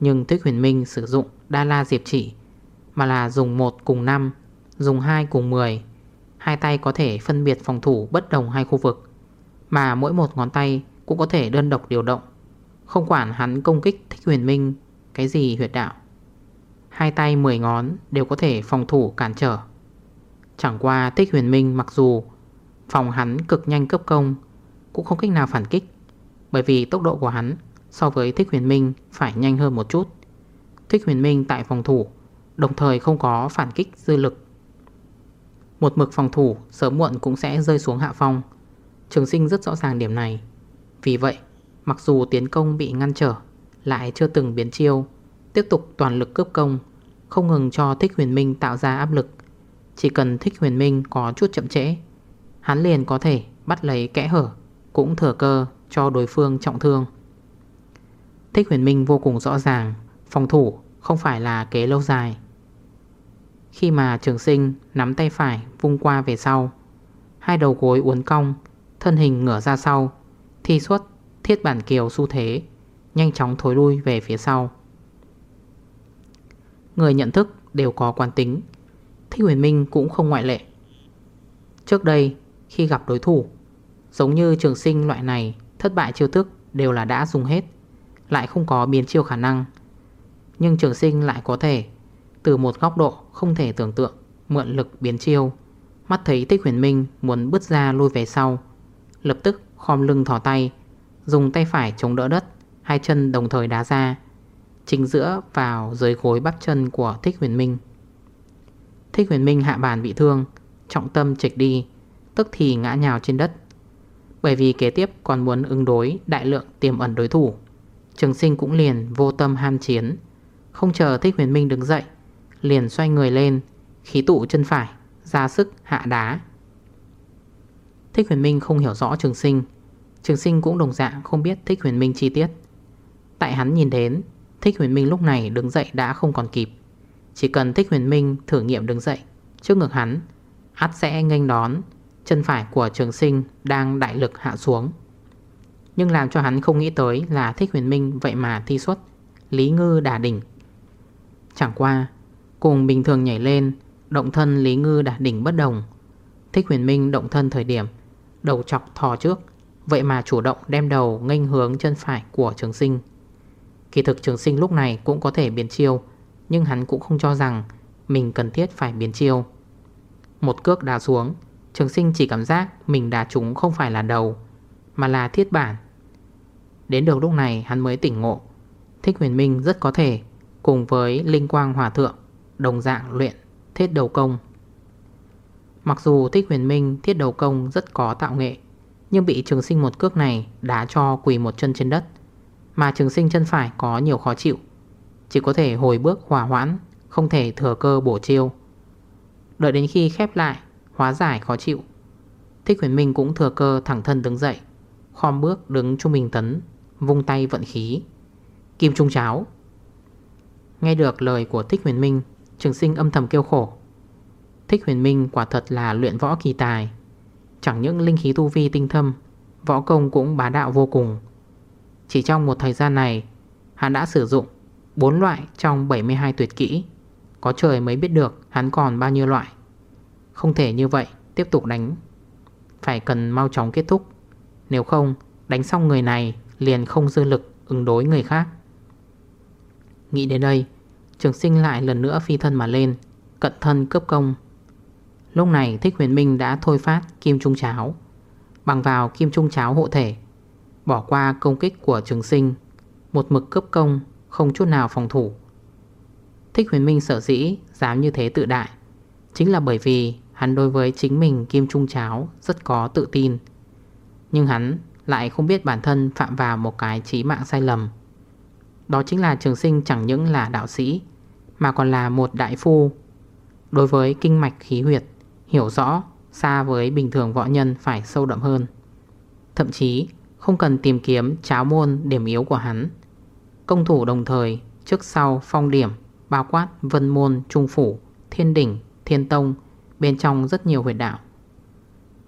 Nhưng Thích Huyền Minh sử dụng Đa La, Diệp Chỉ, Mà là dùng 1 cùng 5 Dùng 2 cùng 10 Hai tay có thể phân biệt phòng thủ bất đồng hai khu vực, Mà mỗi một ngón tay cũng có thể đơn độc điều động không quản hắn công kích Thích Huyền Minh, Cái gì huyệt đạo. Hai tay 10 ngón đều có thể phòng thủ cản trở. Chẳng qua Thích Huyền Minh mặc dù Phòng hắn cực nhanh cấp công, Cũng không cách nào phản kích, Bởi vì tốc độ của hắn So với Thích Huyền Minh phải nhanh hơn một chút. Thích Huyền Minh tại phòng thủ, Đồng thời không có phản kích dư lực. Một mực phòng thủ Sớm muộn cũng sẽ rơi xuống hạ phong. Trường sinh rất rõ ràng điểm này. Vì vậy Mặc dù tiến công bị ngăn trở, Lại chưa từng biến chiêu, Tiếp tục toàn lực cướp công, Không ngừng cho Thích Huyền Minh tạo ra áp lực. Chỉ cần thích huyền minh có chút chậm trễ, Hắn liền có thể bắt lấy kẽ hở, Cũng thừa cơ cho đối phương trọng thương. Thích huyền minh vô cùng rõ ràng, Phòng thủ không phải là kế lâu dài. Khi mà trường sinh nắm tay phải vung qua về sau, Hai đầu gối uốn cong, Thân hình ngửa ra sau, Thi xuất thiết bản kiều xu thế, Nhanh chóng thối lui về phía sau. Người nhận thức đều có quan tính, Thích huyền minh cũng không ngoại lệ. Trước đây, khi gặp đối thủ, Giống như trường sinh loại này, Thất bại chiêu thức đều là đã dùng hết, Lại không có biến chiêu khả năng. Nhưng trường sinh lại có thể, Từ một góc độ không thể tưởng tượng, Mượn lực biến chiêu. Mắt thấy Thích huyền minh muốn bước ra lui về sau, Lập tức khom lưng thỏ tay Dùng tay phải chống đỡ đất, Hai chân đồng thời đá ra, Chính giữa vào dưới gối bắp chân của Thích huyền minh. Thích huyền minh hạ bàn bị thương, Trọng tâm trịch đi, Tức thì ngã nhào trên đất. Bởi vì kế tiếp còn muốn ứng đối Đại lượng tiềm ẩn đối thủ, Trường sinh cũng liền vô tâm ham chiến. Không chờ Thích huyền minh đứng dậy, Liền xoay người lên, Khí tụ chân phải, Ra sức hạ đá. Thích huyền minh không hiểu rõ trường sinh Trường sinh cũng đồng dạng không biết Thích huyền minh chi tiết. Tại hắn nhìn đến, Thích huyền minh lúc này đứng dậy đã không còn kịp. Chỉ cần Thích huyền minh thử nghiệm đứng dậy, Trước ngực hắn, Át sẽ nghênh đón, Chân phải của trường sinh đang đại lực hạ xuống. Nhưng làm cho hắn không nghĩ tới là Thích huyền minh vậy mà thi xuất Lý ngư đả đỉnh. Chẳng qua, Cùng bình thường nhảy lên, Động thân Lý ngư đả đỉnh bất đồng. Thích huyền minh động thân thời điểm, Đầu chọc thò trước Vậy mà chủ động đem đầu nghênh hướng chân phải của trường sinh. Kỳ thực trường sinh lúc này cũng có thể biến chiêu, Nhưng hắn cũng không cho rằng Mình cần thiết phải biến chiêu. Một cước đá xuống, Trường sinh chỉ cảm giác mình đá trúng không phải là đầu, Mà là thiết bản. Đến được lúc này hắn mới tỉnh ngộ, Thích huyền minh rất có thể Cùng với Linh Quang Hòa Thượng Đồng dạng luyện thiết đầu công. Mặc dù Thích huyền minh thiết đầu công rất có tạo nghệ nhưng bị trường sinh một cước này Đá cho quỳ một chân trên đất. Mà trường sinh chân phải có nhiều khó chịu. Chỉ có thể hồi bước hòa hoãn, Không thể thừa cơ bổ chiêu. Đợi đến khi khép lại, Hóa giải khó chịu. Thích huyền minh cũng thừa cơ thẳng thân đứng dậy, Khom bước đứng trung bình tấn, Vung tay vận khí. Kim trung cháo. Nghe được lời của Thích huyền minh, Trường sinh âm thầm kêu khổ. Thích huyền minh quả thật là luyện võ kỳ tài. Chẳng những linh khí tu vi tinh thâm, Võ công cũng bá đạo vô cùng. Chỉ trong một thời gian này, Hắn đã sử dụng 4 loại trong 72 tuyệt kỹ. Có trời mới biết được hắn còn bao nhiêu loại. Không thể như vậy, tiếp tục đánh. Phải cần mau chóng kết thúc. Nếu không, đánh xong người này Liền không dư lực ứng đối người khác. Nghĩ đến đây, Trường sinh lại lần nữa phi thân mà lên, Cận thân cấp công. Lúc này Thích Huyền Minh đã thôi phát Kim Trung Cháo. Bằng vào Kim Trung Cháo hộ thể, Bỏ qua công kích của trường sinh, Một mực cướp công, Không chút nào phòng thủ. Thích Huyền Minh sở dĩ dám như thế tự đại, Chính là bởi vì Hắn đối với chính mình Kim Trung Cháo rất có tự tin. Nhưng hắn lại không biết bản thân phạm vào một cái trí mạng sai lầm. Đó chính là trường sinh chẳng những là đạo sĩ, Mà còn là một đại phu Đối với kinh mạch khí huyệt. Hiểu rõ xa với bình thường võ nhân phải sâu đậm hơn. Thậm chí không cần tìm kiếm cháo môn điểm yếu của hắn. Công thủ đồng thời trước sau phong điểm Bao quát vân môn trung phủ Thiên đỉnh, thiên tông Bên trong rất nhiều huyệt đạo.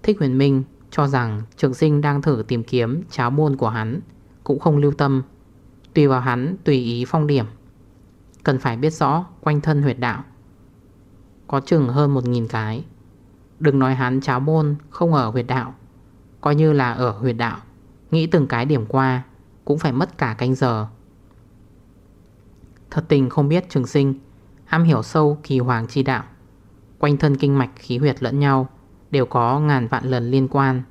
Thích huyền minh cho rằng trường sinh đang thử tìm kiếm cháo môn của hắn Cũng không lưu tâm. Tùy vào hắn tùy ý phong điểm Cần phải biết rõ quanh thân huyệt đạo. Có chừng hơn 1.000 cái. Đừng nói hắn cháo môn, không ở huyệt đạo. Coi như là ở huyệt đạo. Nghĩ từng cái điểm qua, Cũng phải mất cả canh giờ. Thật tình không biết trường sinh, Am hiểu sâu kỳ hoàng chi đạo. Quanh thân kinh mạch khí huyệt lẫn nhau, Đều có ngàn vạn lần liên quan.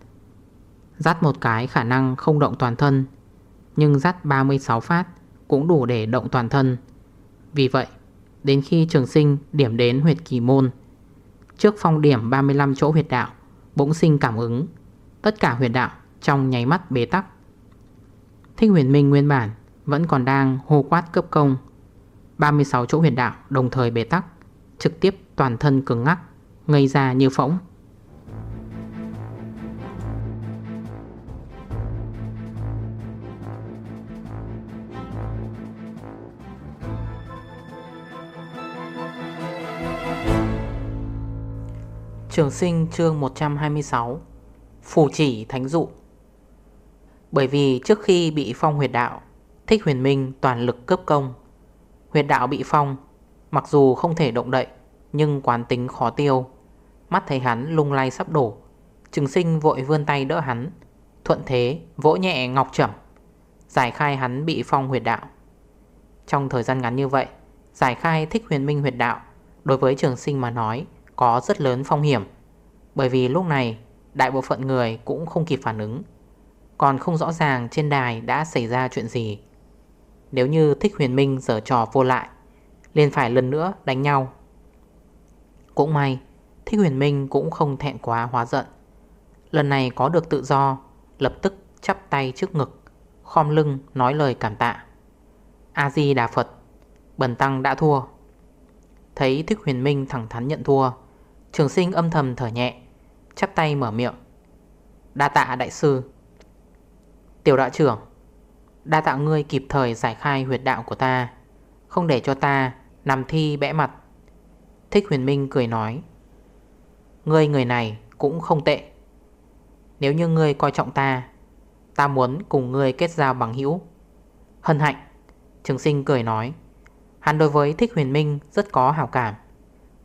Dắt một cái khả năng không động toàn thân, Nhưng dắt 36 phát Cũng đủ để động toàn thân. Vì vậy, Đến khi trường sinh điểm đến huyệt kỳ môn Trước phong điểm 35 chỗ huyệt đạo. Bỗng sinh cảm ứng. Tất cả huyệt đạo trong nháy mắt bế tắc. Thích huyền minh nguyên bản Vẫn còn đang hô quát cấp công. 36 chỗ huyệt đạo đồng thời bế tắc, Trực tiếp toàn thân cứng ngắc, Ngây ra như phỗng. Trường sinh chương 126 Phù chỉ thánh dụ. Bởi vì trước khi bị phong huyệt đạo, Thích huyền minh toàn lực cấp công. Huyệt đạo bị phong, Mặc dù không thể động đậy, Nhưng quán tính khó tiêu. Mắt thấy hắn lung lay sắp đổ, Trường sinh vội vươn tay đỡ hắn, Thuận thế vỗ nhẹ ngọc chẩm Giải khai hắn bị phong huyệt đạo. Trong thời gian ngắn như vậy, Giải khai thích huyền minh huyệt đạo, Đối với trường sinh mà nói có rất lớn phong hiểm. Bởi vì lúc này, Đại bộ phận người cũng không kịp phản ứng. Còn không rõ ràng trên đài đã xảy ra chuyện gì. Nếu như thích huyền minh giở trò vô lại, liền phải lần nữa đánh nhau. Cũng may, Thích huyền minh cũng không thẹn quá hóa giận. Lần này có được tự do, Lập tức chắp tay trước ngực, Khom lưng nói lời cảm tạ. A-di Đà Phật, Bần Tăng đã thua. Thấy Thích huyền minh thẳng thắn nhận thua Trường sinh âm thầm thở nhẹ, Chắp tay mở miệng. Đa tạ đại sư. Tiểu đạo trưởng, Đa tạ ngươi kịp thời giải khai huyệt đạo của ta, Không để cho ta Nằm thi bẽ mặt. Thích huyền minh cười nói, Ngươi người này cũng không tệ. Nếu như ngươi coi trọng ta Ta muốn cùng ngươi kết giao bằng hữu. Hân hạnh, Trường sinh cười nói, Hắn đối với Thích Huyền Minh rất có hào cảm.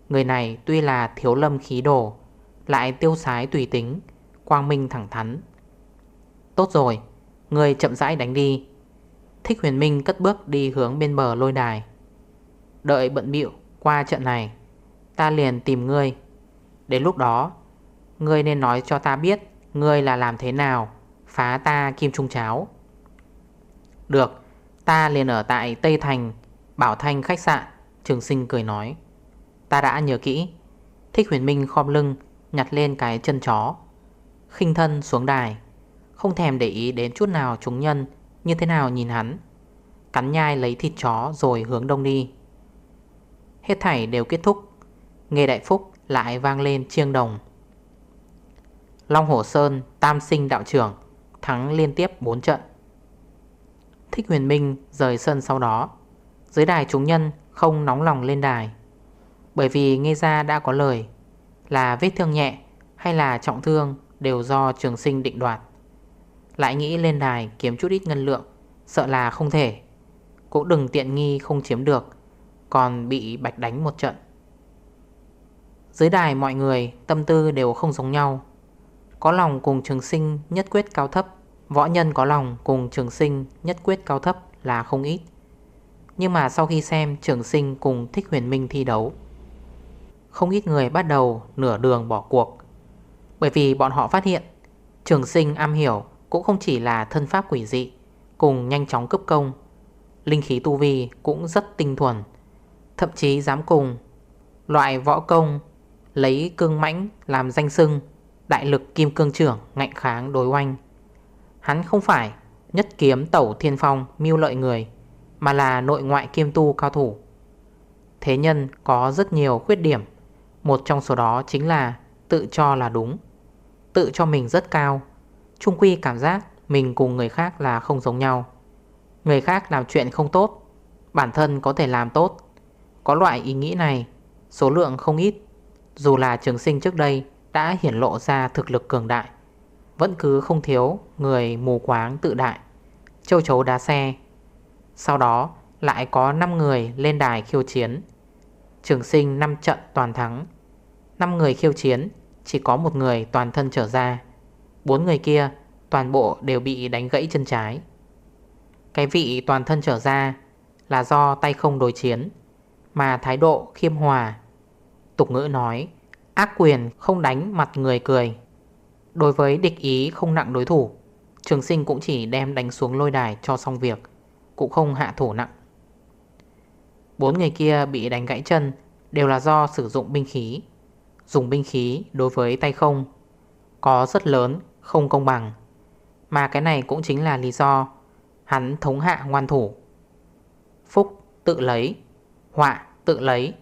Người này tuy là thiếu lâm khí đồ, Lại tiêu sái tùy tính, Quang minh thẳng thắn. Tốt rồi, Người chậm rãi đánh đi. Thích huyền minh cất bước đi hướng bên bờ lôi đài. Đợi bận biệu qua trận này, Ta liền tìm ngươi. Đến lúc đó, Ngươi nên nói cho ta biết Ngươi là làm thế nào, Phá ta kim trung cháo. Được, Ta liền ở tại Tây Thành, Bảo Thanh khách sạn, Trường sinh cười nói. Ta đã nhớ kỹ. Thích huyền minh khom lưng, Nhặt lên cái chân chó. Khinh thân xuống đài. Không thèm để ý đến chút nào chúng nhân, Như thế nào nhìn hắn. Cắn nhai lấy thịt chó rồi hướng đông đi. Hết thảy đều kết thúc. Nghề đại phúc lại vang lên chiêng đồng. Long Hổ Sơn, Tam sinh đạo trưởng, Thắng liên tiếp 4 trận. Thích huyền minh rời sân sau đó. Dưới đài chúng nhân không nóng lòng lên đài. Bởi vì nghe ra đã có lời, Là vết thương nhẹ hay là trọng thương Đều do trường sinh định đoạt. Lại nghĩ lên đài kiếm chút ít ngân lượng, Sợ là không thể. Cũng đừng tiện nghi không chiếm được, Còn bị bạch đánh một trận. Dưới đài mọi người, tâm tư đều không giống nhau. Có lòng cùng trường sinh nhất quyết cao thấp, Võ nhân có lòng cùng trường sinh nhất quyết cao thấp là không ít. Nhưng mà sau khi xem trường sinh cùng thích huyền minh thi đấu không ít người bắt đầu nửa đường bỏ cuộc. Bởi vì bọn họ phát hiện, Trường sinh am hiểu cũng không chỉ là thân pháp quỷ dị, Cùng nhanh chóng cấp công. Linh khí tu vi cũng rất tinh thuần, Thậm chí dám cùng Loại võ công, Lấy cương mãnh làm danh sưng Đại lực kim cương trưởng ngạnh kháng đối oanh. Hắn không phải nhất kiếm tẩu thiên phong mưu lợi người, Mà là nội ngoại kiêm tu cao thủ. Thế nhân có rất nhiều khuyết điểm một trong số đó chính là tự cho là đúng, Tự cho mình rất cao. Trung quy cảm giác mình cùng người khác là không giống nhau. Người khác làm chuyện không tốt, Bản thân có thể làm tốt. Có loại ý nghĩ này, Số lượng không ít. Dù là trường sinh trước đây Đã hiển lộ ra thực lực cường đại, Vẫn cứ không thiếu Người mù quáng tự đại, Châu chấu đá xe. Sau đó lại có 5 người lên đài khiêu chiến. Trường sinh 5 trận toàn thắng. 5 người khiêu chiến, Chỉ có một người toàn thân trở ra. Bốn người kia toàn bộ đều bị đánh gãy chân trái. Cái vị toàn thân trở ra Là do tay không đối chiến, Mà thái độ khiêm hòa. Tục ngữ nói, Ác quyền không đánh mặt người cười. Đối với địch ý không nặng đối thủ, Trường sinh cũng chỉ đem đánh xuống lôi đài cho xong việc, Cũng không hạ thủ nặng. Bốn người kia bị đánh gãy chân Đều là do sử dụng binh khí. Dùng binh khí đối với tay không. Có rất lớn, Không công bằng. Mà cái này cũng chính là lý do Hắn thống hạ ngoan thủ. Phúc tự lấy, Họa tự lấy.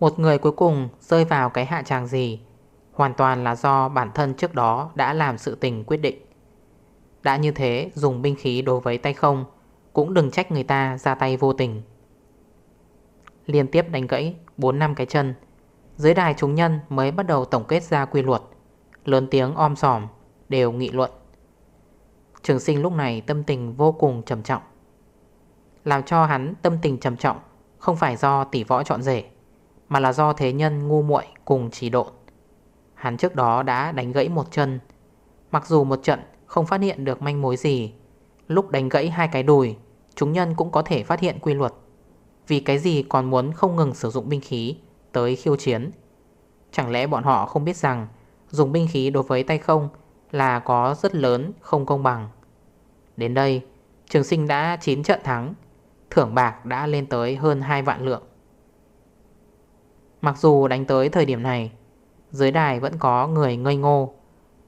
Một người cuối cùng rơi vào cái hạ tràng gì Hoàn toàn là do bản thân trước đó đã làm sự tình quyết định. Đã như thế, dùng binh khí đối với tay không Cũng đừng trách người ta ra tay vô tình. Liên tiếp đánh gãy 4 năm cái chân. Dưới đài chúng nhân mới bắt đầu tổng kết ra quy luật. Lớn tiếng om sòm, Đều nghị luận. Trường sinh lúc này tâm tình vô cùng trầm trọng. Làm cho hắn tâm tình trầm trọng Không phải do tỷ võ chọn rể, Mà là do thế nhân ngu muội cùng chỉ độn. Hắn trước đó đã đánh gãy một chân. Mặc dù một trận không phát hiện được manh mối gì, Lúc đánh gãy hai cái đùi, Chúng nhân cũng có thể phát hiện quy luật. Vì cái gì còn muốn không ngừng sử dụng binh khí Tới khiêu chiến. Chẳng lẽ bọn họ không biết rằng Dùng binh khí đối với tay không Là có rất lớn không công bằng? Đến đây, Trường sinh đã 9 trận thắng, Thưởng bạc đã lên tới hơn 2 vạn lượng. Mặc dù đánh tới thời điểm này, dưới đài vẫn có người ngây ngô,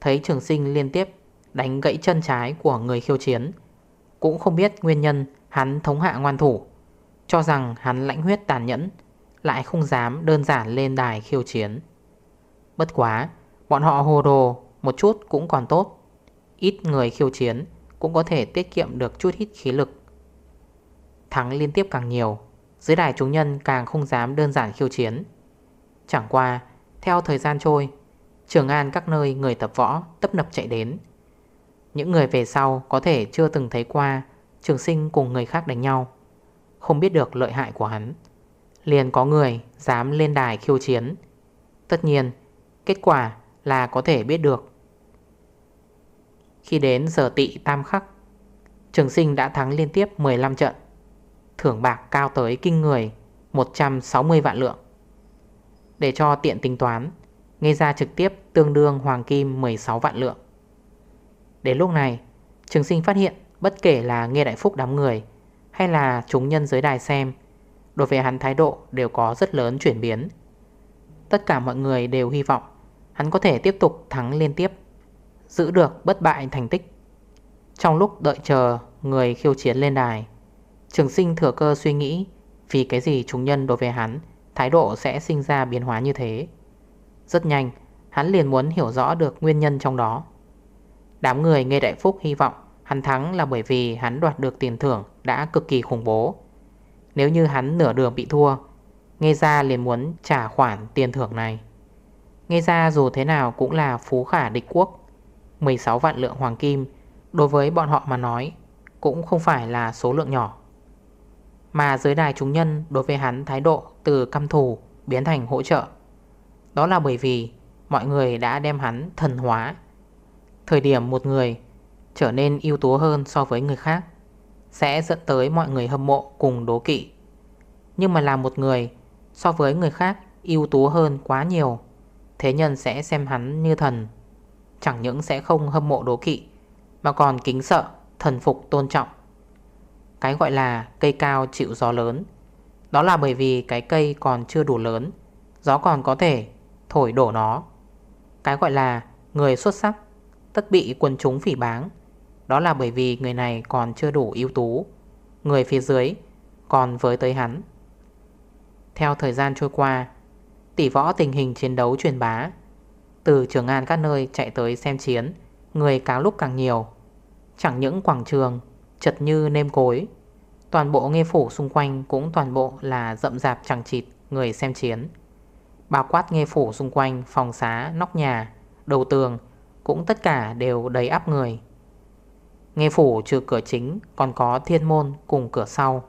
Thấy trường sinh liên tiếp đánh gãy chân trái của người khiêu chiến. Cũng không biết nguyên nhân hắn thống hạ ngoan thủ, Cho rằng hắn lãnh huyết tàn nhẫn lại không dám đơn giản lên đài khiêu chiến. Bất quá, Bọn họ hồ đồ một chút cũng còn tốt. Ít người khiêu chiến Cũng có thể tiết kiệm được chút ít khí lực. Thắng liên tiếp càng nhiều, Dưới đài chúng nhân càng không dám đơn giản khiêu chiến. Chẳng qua, theo thời gian trôi, Trường An các nơi người tập võ tấp nập chạy đến. Những người về sau có thể chưa từng thấy qua Trường sinh cùng người khác đánh nhau. Không biết được lợi hại của hắn. Liền có người dám lên đài khiêu chiến. Tất nhiên, Kết quả là có thể biết được. Khi đến giờ tị tam khắc, Trường sinh đã thắng liên tiếp 15 trận, Thưởng bạc cao tới kinh người 160 vạn lượng. Để cho tiện tính toán, Nghe ra trực tiếp tương đương hoàng kim 16 vạn lượng. Đến lúc này, Trường sinh phát hiện Bất kể là nghe đại phúc đám người Hay là chúng nhân dưới đài xem Đối với hắn thái độ đều có rất lớn chuyển biến. Tất cả mọi người đều hy vọng Hắn có thể tiếp tục thắng liên tiếp, Giữ được bất bại thành tích. Trong lúc đợi chờ Người khiêu chiến lên đài, Trường sinh thừa cơ suy nghĩ Vì cái gì chúng nhân đối với hắn Thái độ sẽ sinh ra biến hóa như thế. Rất nhanh, Hắn liền muốn hiểu rõ được nguyên nhân trong đó. Đám người nghe đại phúc hy vọng Hắn thắng là bởi vì hắn đoạt được tiền thưởng Đã cực kỳ khủng bố. Nếu như hắn nửa đường bị thua. Nghe ra liền muốn trả khoản tiền thưởng này. Nghe ra dù thế nào cũng là phú khả địch quốc. 16 vạn lượng hoàng kim, Đối với bọn họ mà nói, Cũng không phải là số lượng nhỏ. Mà dưới đài chúng nhân đối với hắn thái độ từ căm thù biến thành hỗ trợ. Đó là bởi vì mọi người đã đem hắn thần hóa. Thời điểm một người trở nên ưu tú hơn so với người khác. Sẽ dẫn tới mọi người hâm mộ cùng đố kỵ. Nhưng mà là một người so với người khác ưu tú hơn quá nhiều. Thế nhân sẽ xem hắn như thần. Chẳng những sẽ không hâm mộ đố kỵ Mà còn kính sợ, thần phục tôn trọng. Cái gọi là cây cao chịu gió lớn. Đó là bởi vì cái cây còn chưa đủ lớn Gió còn có thể thổi đổ nó. Cái gọi là người xuất sắc Tất bị quần chúng phỉ báng. Đó là bởi vì người này còn chưa đủ ưu tú. Người phía dưới còn với tới hắn. Theo thời gian trôi qua Tỷ võ tình hình chiến đấu truyền bá. Từ trường an các nơi chạy tới xem chiến Người càng lúc càng nhiều. Chẳng những quảng trường Chật như nêm cối Toàn bộ nghe phủ xung quanh cũng toàn bộ là rậm rạp chẳng chịt người xem chiến. Bao quát nghe phủ xung quanh phòng xá, nóc nhà, đầu tường Cũng tất cả đều đầy áp người. Nghe phủ trừ cửa chính, còn có thiên môn cùng cửa sau.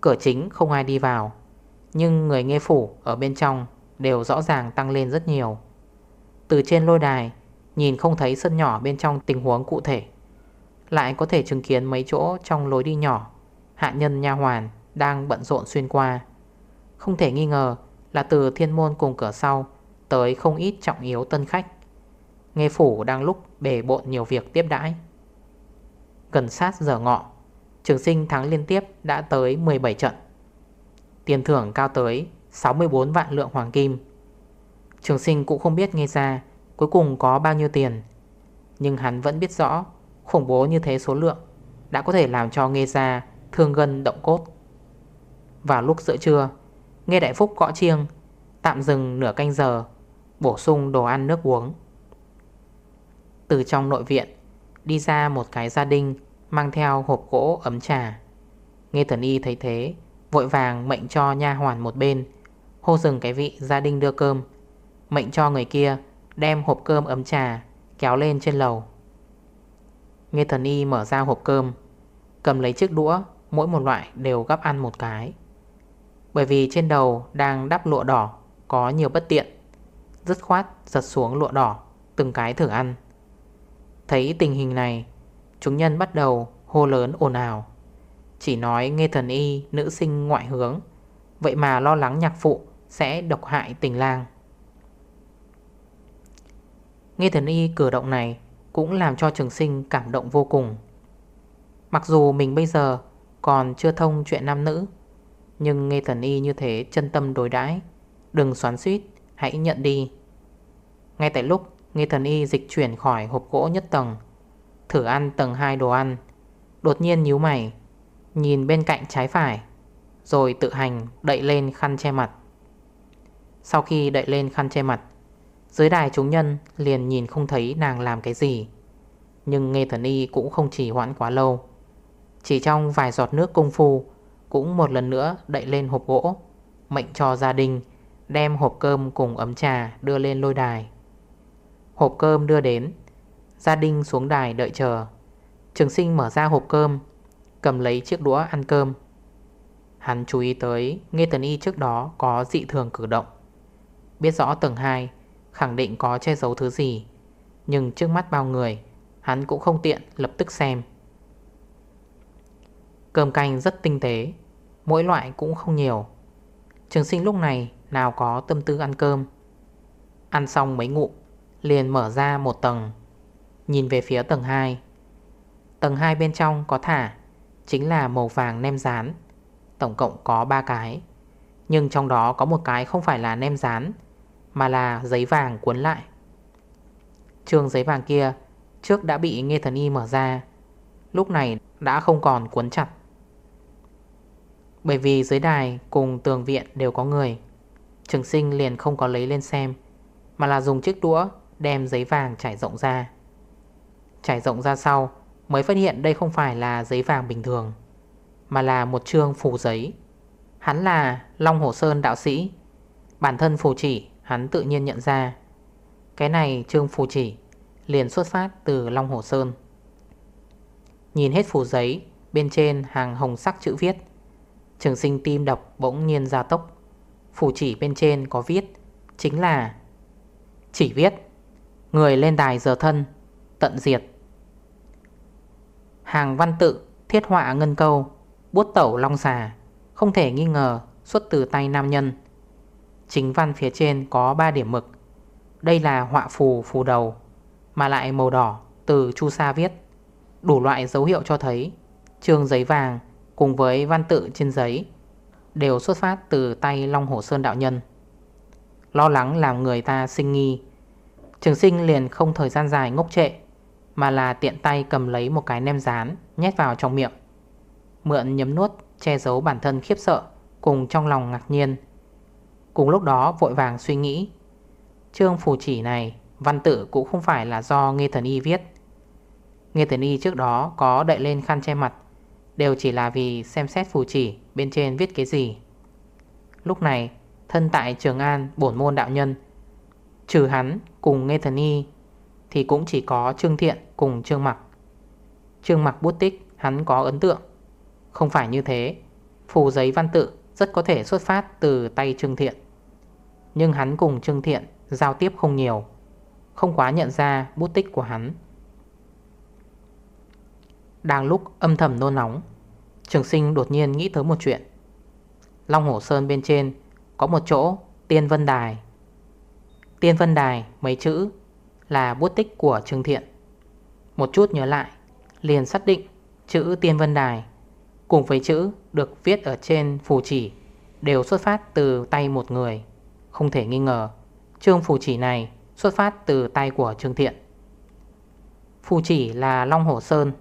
Cửa chính không ai đi vào, Nhưng người nghe phủ ở bên trong đều rõ ràng tăng lên rất nhiều. Từ trên lôi đài, Nhìn không thấy sân nhỏ bên trong tình huống cụ thể. Lại có thể chứng kiến mấy chỗ trong lối đi nhỏ, Hạ nhân nha hoàn đang bận rộn xuyên qua. Không thể nghi ngờ là từ thiên môn cùng cửa sau Tới không ít trọng yếu tân khách. Nghe phủ đang lúc bề bộn nhiều việc tiếp đãi. Cần sát giờ ngọ. Trường sinh thắng liên tiếp đã tới 17 trận. Tiền thưởng cao tới 64 vạn lượng hoàng kim. Trường sinh cũng không biết nghe ra Cuối cùng có bao nhiêu tiền, Nhưng hắn vẫn biết rõ Khủng bố như thế số lượng Đã có thể làm cho nghe ra thương gân động cốt. Vào lúc giữa trưa, Nghe đại phúc gõ chiêng, Tạm dừng nửa canh giờ, Bổ sung đồ ăn nước uống. Từ trong nội viện Đi ra một cái gia đình Mang theo hộp gỗ, ấm trà. Nghe thần y thấy thế, Vội vàng mệnh cho nha hoàn một bên, Hô dừng cái vị gia đình đưa cơm. Mệnh cho người kia Đem hộp cơm, ấm trà, Kéo lên trên lầu. Nghe thần y mở ra hộp cơm, Cầm lấy chiếc đũa, Mỗi một loại đều gắp ăn một cái. Bởi vì trên đầu đang đắp lụa đỏ, Có nhiều bất tiện. Dứt khoát giật xuống lụa đỏ, Từng cái thử ăn. Thấy tình hình này, Chúng nhân bắt đầu hô lớn ồn ào. Chỉ nói nghe thần y, nữ sinh ngoại hướng, Vậy mà lo lắng nhạc phụ Sẽ độc hại tình lang. Nghe thần y cử động này Cũng làm cho trường sinh cảm động vô cùng. Mặc dù mình bây giờ Còn chưa thông chuyện nam nữ, Nhưng nghe thần y như thế chân tâm đối đãi, Đừng xoắn suýt, Hãy nhận đi. Ngay tại lúc Nghe thần y dịch chuyển khỏi hộp gỗ nhất tầng, Thử ăn tầng 2 đồ ăn. Đột nhiên nhíu mày, Nhìn bên cạnh trái phải, Rồi tự hành đậy lên khăn che mặt. Sau khi đậy lên khăn che mặt, Dưới đài chúng nhân liền nhìn không thấy nàng làm cái gì. Nhưng nghe thần y cũng không chỉ hoãn quá lâu. Chỉ trong vài giọt nước công phu, Cũng một lần nữa đậy lên hộp gỗ, Mệnh cho gia đình Đem hộp cơm cùng ấm trà đưa lên lôi đài. Hộp cơm đưa đến. Gia đình xuống đài đợi chờ. Trường sinh mở ra hộp cơm, Cầm lấy chiếc đũa ăn cơm. Hắn chú ý tới Nghe Tần Y trước đó có dị thường cử động. Biết rõ tầng 2 Khẳng định có che giấu thứ gì. Nhưng trước mắt bao người, Hắn cũng không tiện lập tức xem. Cơm canh rất tinh tế, Mỗi loại cũng không nhiều. Trường sinh lúc này nào có tâm tư ăn cơm. Ăn xong mấy ngụm Liền mở ra một tầng. Nhìn về phía tầng 2 Tầng 2 bên trong có thả, Chính là màu vàng nem rán. Tổng cộng có 3 cái. Nhưng trong đó có một cái không phải là nem rán, Mà là giấy vàng cuốn lại. Trường giấy vàng kia Trước đã bị Nghe Thần Y mở ra. Lúc này đã không còn cuốn chặt. Bởi vì dưới đài cùng tường viện đều có người. Trường sinh liền không có lấy lên xem, Mà là dùng chiếc đũa Đem giấy vàng trải rộng ra. Trải rộng ra sau, Mới phát hiện đây không phải là giấy vàng bình thường, Mà là một chương phù giấy. Hắn là Long Hồ Sơn đạo sĩ. Bản thân phù chỉ, hắn tự nhiên nhận ra. Cái này chương phù chỉ Liền xuất phát từ Long Hồ Sơn. Nhìn hết phù giấy, Bên trên hàng hồng sắc chữ viết. Trường sinh tim đập bỗng nhiên ra tốc. Phù chỉ bên trên có viết, Chính là Chỉ viết. Người lên đài giờ thân, Tận diệt. Hàng văn tự Thiết họa ngân câu, Bút tẩu long xà Không thể nghi ngờ xuất từ tay nam nhân. Chính văn phía trên có 3 điểm mực. Đây là họa phù phù đầu, Mà lại màu đỏ từ chu sa viết. Đủ loại dấu hiệu cho thấy, Trường giấy vàng cùng với văn tự trên giấy Đều xuất phát từ tay Long Hổ Sơn Đạo Nhân. Lo lắng làm người ta sinh nghi Trường sinh liền không thời gian dài ngốc trệ, Mà là tiện tay cầm lấy một cái nem rán, Nhét vào trong miệng. Mượn nhấm nuốt, che giấu bản thân khiếp sợ, Cùng trong lòng ngạc nhiên. Cùng lúc đó vội vàng suy nghĩ. Trương phù chỉ này, Văn tự cũng không phải là do Nghê Thần Y viết. Nghê Thần Y trước đó có đậy lên khăn che mặt, Đều chỉ là vì xem xét phù chỉ Bên trên viết cái gì. Lúc này, Thân tại Trường An bổn môn đạo nhân Trừ hắn cùng Nghe Thần Y Thì cũng chỉ có Trương Thiện cùng Trương Mặc. Trương Mặc bút tích, hắn có ấn tượng. Không phải như thế, Phù giấy văn tự rất có thể xuất phát từ tay Trương Thiện. Nhưng hắn cùng Trương Thiện giao tiếp không nhiều, Không quá nhận ra bút tích của hắn. Đang lúc âm thầm nôn nóng, Trường sinh đột nhiên nghĩ tới một chuyện. Long Hổ Sơn bên trên Có một chỗ Tiên Vân Đài. Tiên Vân Đài mấy chữ Là bút tích của Trương Thiện. Một chút nhớ lại, Liền xác định chữ Tiên Vân Đài Cùng với chữ được viết ở trên phù chỉ Đều xuất phát từ tay một người. Không thể nghi ngờ Trương phù chỉ này xuất phát từ tay của Trương Thiện. Phù chỉ là Long Hổ Sơn,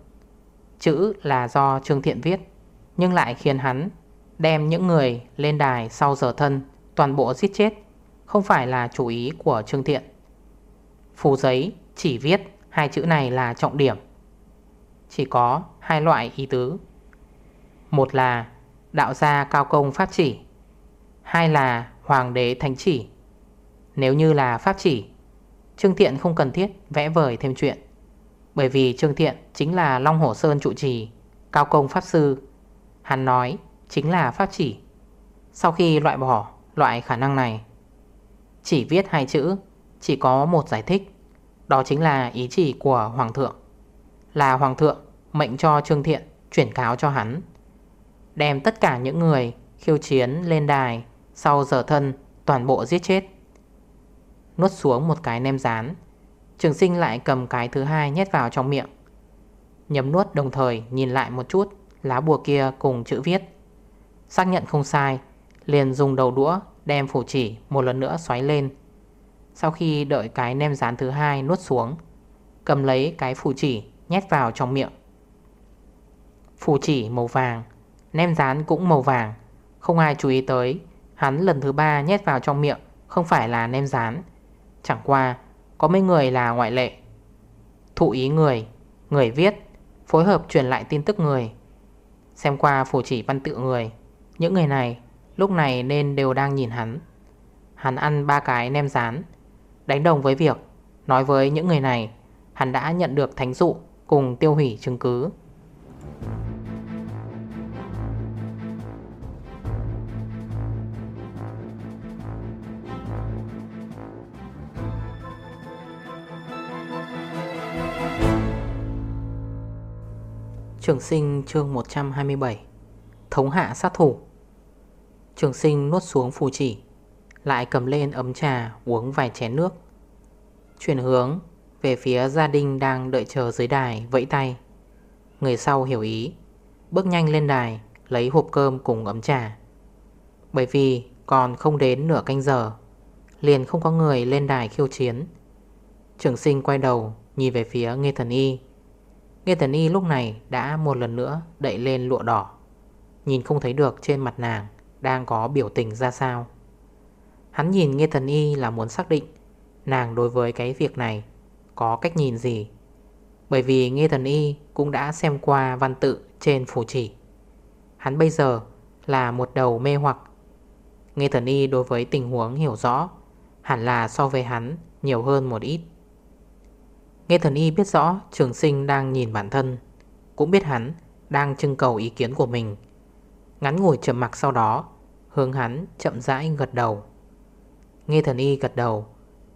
Chữ là do Trương Thiện viết, Nhưng lại khiến hắn đem những người lên đài sau giờ thân Toàn bộ giết chết. Không phải là chủ ý của Trương Thiện. Phù giấy chỉ viết hai chữ này là trọng điểm. Chỉ có hai loại ý tứ. Một là đạo gia cao công pháp chỉ. Hai là hoàng đế thánh chỉ. Nếu như là pháp chỉ, Trương Thiện không cần thiết vẽ vời thêm chuyện. Bởi vì Trương Thiện chính là Long Hổ Sơn trụ trì, Cao công pháp sư. Hắn nói chính là pháp chỉ. Sau khi loại bỏ loại khả năng này chỉ viết hai chữ, Chỉ có một giải thích. Đó chính là ý chỉ của Hoàng thượng. Là Hoàng thượng, mệnh cho Trương Thiện Chuyển cáo cho hắn. Đem tất cả những người khiêu chiến lên đài, Sau giờ thân, toàn bộ giết chết. Nuốt xuống một cái nem rán, Trường sinh lại cầm cái thứ hai nhét vào trong miệng. Nhấm nuốt đồng thời nhìn lại một chút, Lá bùa kia cùng chữ viết. Xác nhận không sai, Liền dùng đầu đũa đem phủ chỉ một lần nữa xoáy lên. Sau khi đợi cái nem rán thứ hai nuốt xuống, Cầm lấy cái phủ chỉ, nhét vào trong miệng. Phủ chỉ màu vàng, Nem rán cũng màu vàng. Không ai chú ý tới, Hắn lần thứ ba nhét vào trong miệng, Không phải là nem rán. Chẳng qua, có mấy người là ngoại lệ. Thụ ý người Người viết, Phối hợp truyền lại tin tức người. Xem qua phủ chỉ văn tự người, Những người này lúc này nên đều đang nhìn hắn. Hắn ăn ba cái nem rán, Đánh đồng với việc, Nói với những người này, Hắn đã nhận được thánh dụ Cùng tiêu hủy chứng cứ. Trường sinh chương 127 Thống hạ sát thủ. Trường sinh nuốt xuống phù chỉ, Lại cầm lên ấm trà, uống vài chén nước. Chuyển hướng, về phía gia đình đang đợi chờ dưới đài, vẫy tay. Người sau hiểu ý, Bước nhanh lên đài, Lấy hộp cơm cùng ấm trà. Bởi vì còn không đến nửa canh giờ, Liền không có người lên đài khiêu chiến. Trường sinh quay đầu, Nhìn về phía Nghê Thần Y. Nghe Thần Y lúc này đã một lần nữa đậy lên lụa đỏ. Nhìn không thấy được trên mặt nàng. Đang có biểu tình ra sao. Hắn nhìn Nghe Thần Y là muốn xác định Nàng đối với cái việc này Có cách nhìn gì, Bởi vì Nghe Thần Y cũng đã xem qua văn tự trên phù chỉ. Hắn bây giờ là một đầu mê hoặc. Nghe Thần Y đối với tình huống hiểu rõ, Hẳn là so với hắn nhiều hơn một ít. Nghe thần y biết rõ trường sinh đang nhìn bản thân, Cũng biết hắn đang trưng cầu ý kiến của mình. Ngắn ngồi trầm mặc sau đó Hướng hắn chậm rãi gật đầu. Nghe thần y gật đầu.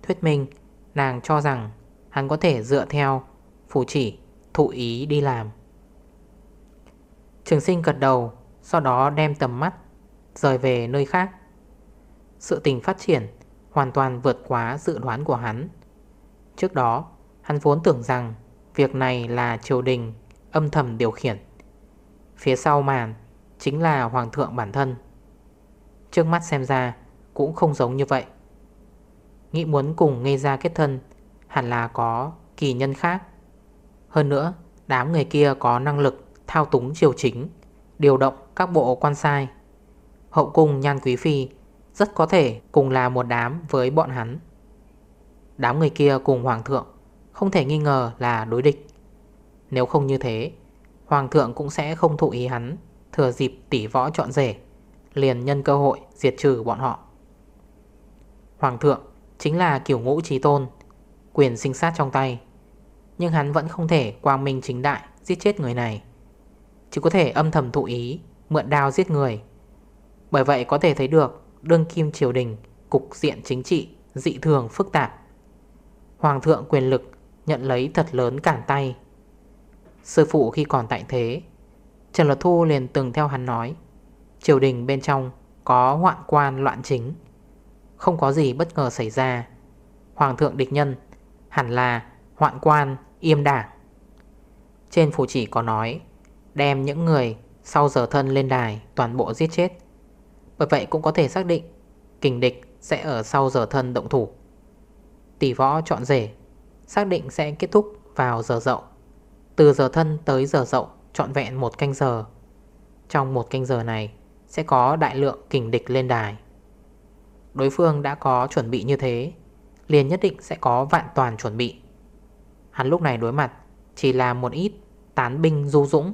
Thuyết minh, nàng cho rằng Hắn có thể dựa theo Phù chỉ thụ ý đi làm. Trường sinh gật đầu, Sau đó đem tầm mắt Rời về nơi khác. Sự tình phát triển Hoàn toàn vượt quá dự đoán của hắn. Trước đó, Hắn vốn tưởng rằng Việc này là triều đình Âm thầm điều khiển. Phía sau màn Chính là hoàng thượng bản thân. Trước mắt xem ra Cũng không giống như vậy. Nghĩ muốn cùng ngây ra kết thân Hẳn là có kỳ nhân khác. Hơn nữa, Đám người kia có năng lực thao túng triều chính, Điều động các bộ quan sai. Hậu cung nhan quý phi Rất có thể cùng là một đám với bọn hắn. Đám người kia cùng hoàng thượng không thể nghi ngờ là đối địch. Nếu không như thế, Hoàng thượng cũng sẽ không thụ ý hắn Thừa dịp tỉ võ chọn rể. Liền nhân cơ hội diệt trừ bọn họ. Hoàng thượng chính là kiểu ngũ trí tôn, Quyền sinh sát trong tay, Nhưng hắn vẫn không thể quang minh chính đại Giết chết người này. Chỉ có thể âm thầm thụ ý, Mượn đao giết người. Bởi vậy có thể thấy được Đương kim triều đình, Cục diện chính trị dị thường phức tạp. Hoàng thượng quyền lực Nhận lấy thật lớn cản tay. Sư phụ khi còn tại thế, Trần Luật Thu liền từng theo hắn nói Triều đình bên trong Có hoạn quan loạn chính. Không có gì bất ngờ xảy ra. Hoàng thượng địch nhân Hẳn là hoạn quan im đảng. Trên phủ chỉ có nói, Đem những người Sau giờ thân lên đài toàn bộ giết chết. Bởi vậy cũng có thể xác định Kình địch sẽ ở sau giờ thân động thủ. Tỷ võ chọn rể Xác định sẽ kết thúc vào giờ dậu. Từ giờ thân tới giờ dậu Trọn vẹn một canh giờ. Trong một canh giờ này sẽ có đại lượng kình địch lên đài. Đối phương đã có chuẩn bị như thế, Liền nhất định sẽ có vạn toàn chuẩn bị. Hắn lúc này đối mặt, Chỉ là một ít tán binh du dũng.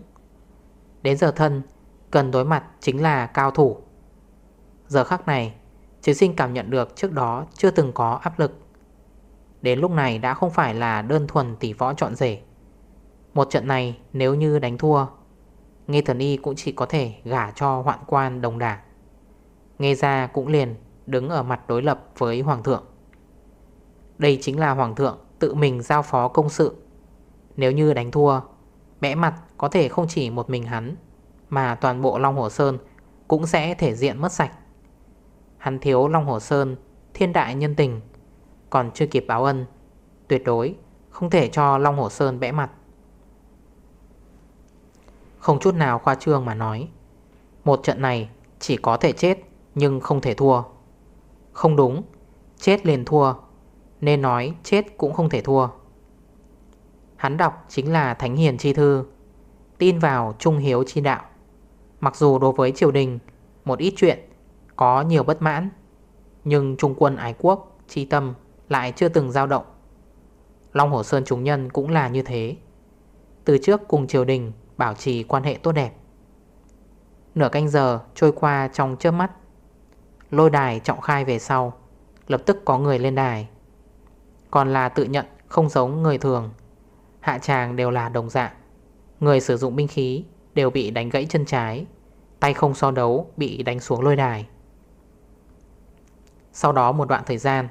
Đến giờ thân, Cần đối mặt chính là cao thủ. Giờ khắc này, Chiến sinh cảm nhận được trước đó chưa từng có áp lực. Đến lúc này đã không phải là đơn thuần tỷ võ chọn rể. Một trận này nếu như đánh thua Nghe thần y cũng chỉ có thể gả cho hoạn quan đồng đảng. Nghe ra cũng liền đứng ở mặt đối lập với hoàng thượng. Đây chính là hoàng thượng tự mình giao phó công sự. Nếu như đánh thua, Bẽ mặt có thể không chỉ một mình hắn, Mà toàn bộ Long Hồ Sơn Cũng sẽ thể diện mất sạch. Hắn thiếu Long Hồ Sơn, Thiên đại nhân tình, Còn chưa kịp báo ân, Tuyệt đối không thể cho Long Hồ Sơn bẽ mặt. Không chút nào khoa trương mà nói. Một trận này chỉ có thể chết, Nhưng không thể thua. Không đúng, Chết liền thua, Nên nói chết cũng không thể thua. Hắn đọc chính là Thánh Hiền Chi Thư, Tin vào Trung Hiếu Chi Đạo. Mặc dù đối với triều đình, Một ít chuyện có nhiều bất mãn, Nhưng Trung quân ái quốc, Chi tâm lại chưa từng dao động. Long Hồ Sơn chúng nhân cũng là như thế. Từ trước cùng triều đình Bảo trì quan hệ tốt đẹp. Nửa canh giờ trôi qua trong chớp mắt, Lôi đài trọng khai về sau, Lập tức có người lên đài. Còn là tự nhận không giống người thường, Hạ tràng đều là đồng dạng. Người sử dụng binh khí đều bị đánh gãy chân trái, Tay không so đấu bị đánh xuống lôi đài. Sau đó một đoạn thời gian,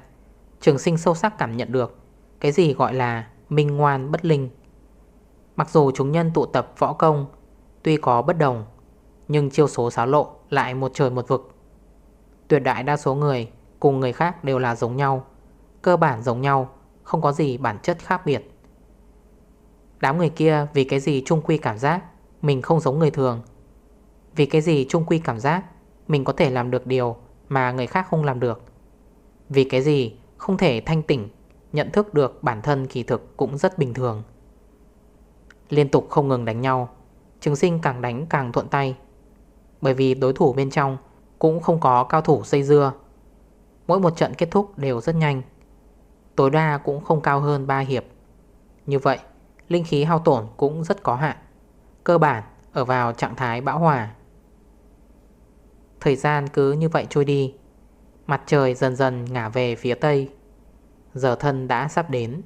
Trường sinh sâu sắc cảm nhận được Cái gì gọi là minh ngoan bất linh. Mặc dù chúng nhân tụ tập võ công, Tuy có bất đồng, Nhưng chiêu số xáo lộ lại một trời một vực. Tuyệt đại đa số người Cùng người khác đều là giống nhau, Cơ bản giống nhau, Không có gì bản chất khác biệt. Đám người kia vì cái gì chung quy cảm giác Mình không giống người thường? Vì cái gì chung quy cảm giác Mình có thể làm được điều Mà người khác không làm được? Vì cái gì không thể thanh tỉnh Nhận thức được bản thân kỳ thực cũng rất bình thường? Liên tục không ngừng đánh nhau. Trường sinh càng đánh càng thuận tay. Bởi vì đối thủ bên trong Cũng không có cao thủ xây dưa. Mỗi một trận kết thúc đều rất nhanh. Tối đa cũng không cao hơn 3 hiệp. Như vậy, Linh khí hao tổn cũng rất có hạn. Cơ bản ở vào trạng thái bão hòa. Thời gian cứ như vậy trôi đi. Mặt trời dần dần ngả về phía tây. Giờ thân đã sắp đến.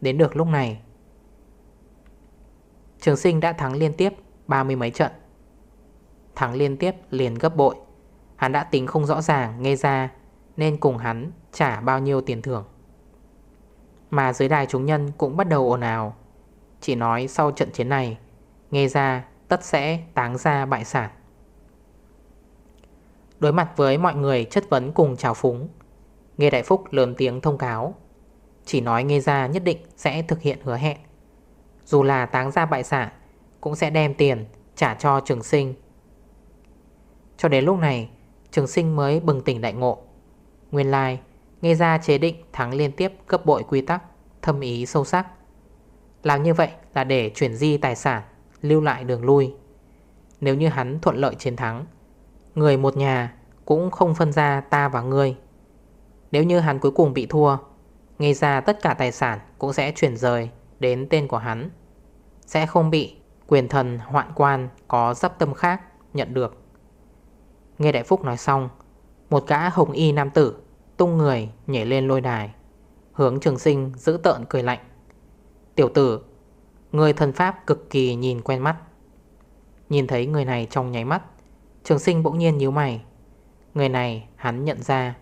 Đến được lúc này Trường sinh đã thắng liên tiếp ba mươi mấy trận. Thắng liên tiếp liền gấp bội. Hắn đã tính không rõ ràng, nghe ra Nên cùng hắn trả bao nhiêu tiền thưởng. Mà dưới đài chúng nhân cũng bắt đầu ồn ào. Chỉ nói sau trận chiến này, Nghe ra tất sẽ táng ra bại sản. Đối mặt với mọi người chất vấn cùng chào phúng Nghe Đại Phúc lớn tiếng thông cáo. Chỉ nói nghe ra nhất định sẽ thực hiện hứa hẹn. Dù là táng ra bại sản Cũng sẽ đem tiền trả cho trường sinh. Cho đến lúc này Trường sinh mới bừng tỉnh đại ngộ. Nguyên lai like, nghe ra chế định thắng liên tiếp cấp bội quy tắc Thâm ý sâu sắc. Làm như vậy là để chuyển di tài sản Lưu lại đường lui. Nếu như hắn thuận lợi chiến thắng Người một nhà cũng không phân ra ta và ngươi. Nếu như hắn cuối cùng bị thua nghe ra tất cả tài sản cũng sẽ chuyển rời đến tên của hắn. Sẽ không bị quyền thần hoạn quan có dấp tâm khác nhận được. Nghe Đại Phúc nói xong, Một gã hồng y nam tử tung người nhảy lên lôi đài, Hướng trường sinh giữ tợn cười lạnh. Tiểu tử, Người thần pháp cực kỳ nhìn quen mắt. Nhìn thấy người này trong nháy mắt, Trường sinh bỗng nhiên nhíu mày. Người này hắn nhận ra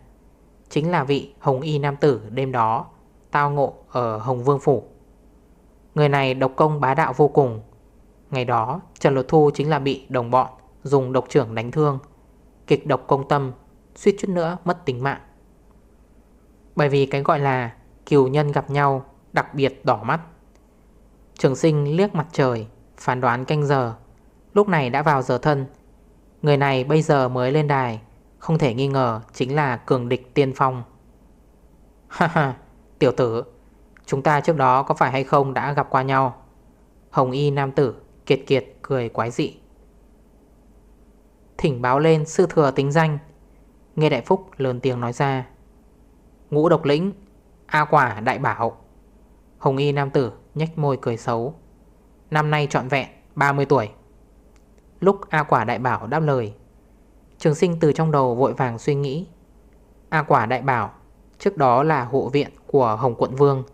Chính là vị Hồng Y Nam Tử đêm đó Tao ngộ ở Hồng Vương Phủ. Người này độc công bá đạo vô cùng. Ngày đó, Trần Lột Thu chính là bị đồng bọn Dùng độc trưởng đánh thương, Kịch độc công tâm, Suýt chút nữa mất tính mạng. Bởi vì cái gọi là Kiều nhân gặp nhau Đặc biệt đỏ mắt. Trường sinh liếc mặt trời, Phán đoán canh giờ. Lúc này đã vào giờ thân. Người này bây giờ mới lên đài, Không thể nghi ngờ chính là cường địch tiên phong. Ha ha, Tiểu tử Chúng ta trước đó có phải hay không đã gặp qua nhau? Hồng y nam tử Kiệt kiệt cười quái dị. Thỉnh báo lên sư thừa tính danh. Nghe Đại Phúc lớn tiếng nói ra. Ngũ độc lĩnh, A quả đại bảo. Hồng y nam tử nhách môi cười xấu. Năm nay trọn vẹn 30 tuổi. Lúc A quả đại bảo đáp lời, Trường sinh từ trong đầu vội vàng suy nghĩ. A quả đại bảo Trước đó là hộ viện của Hồng quận Vương.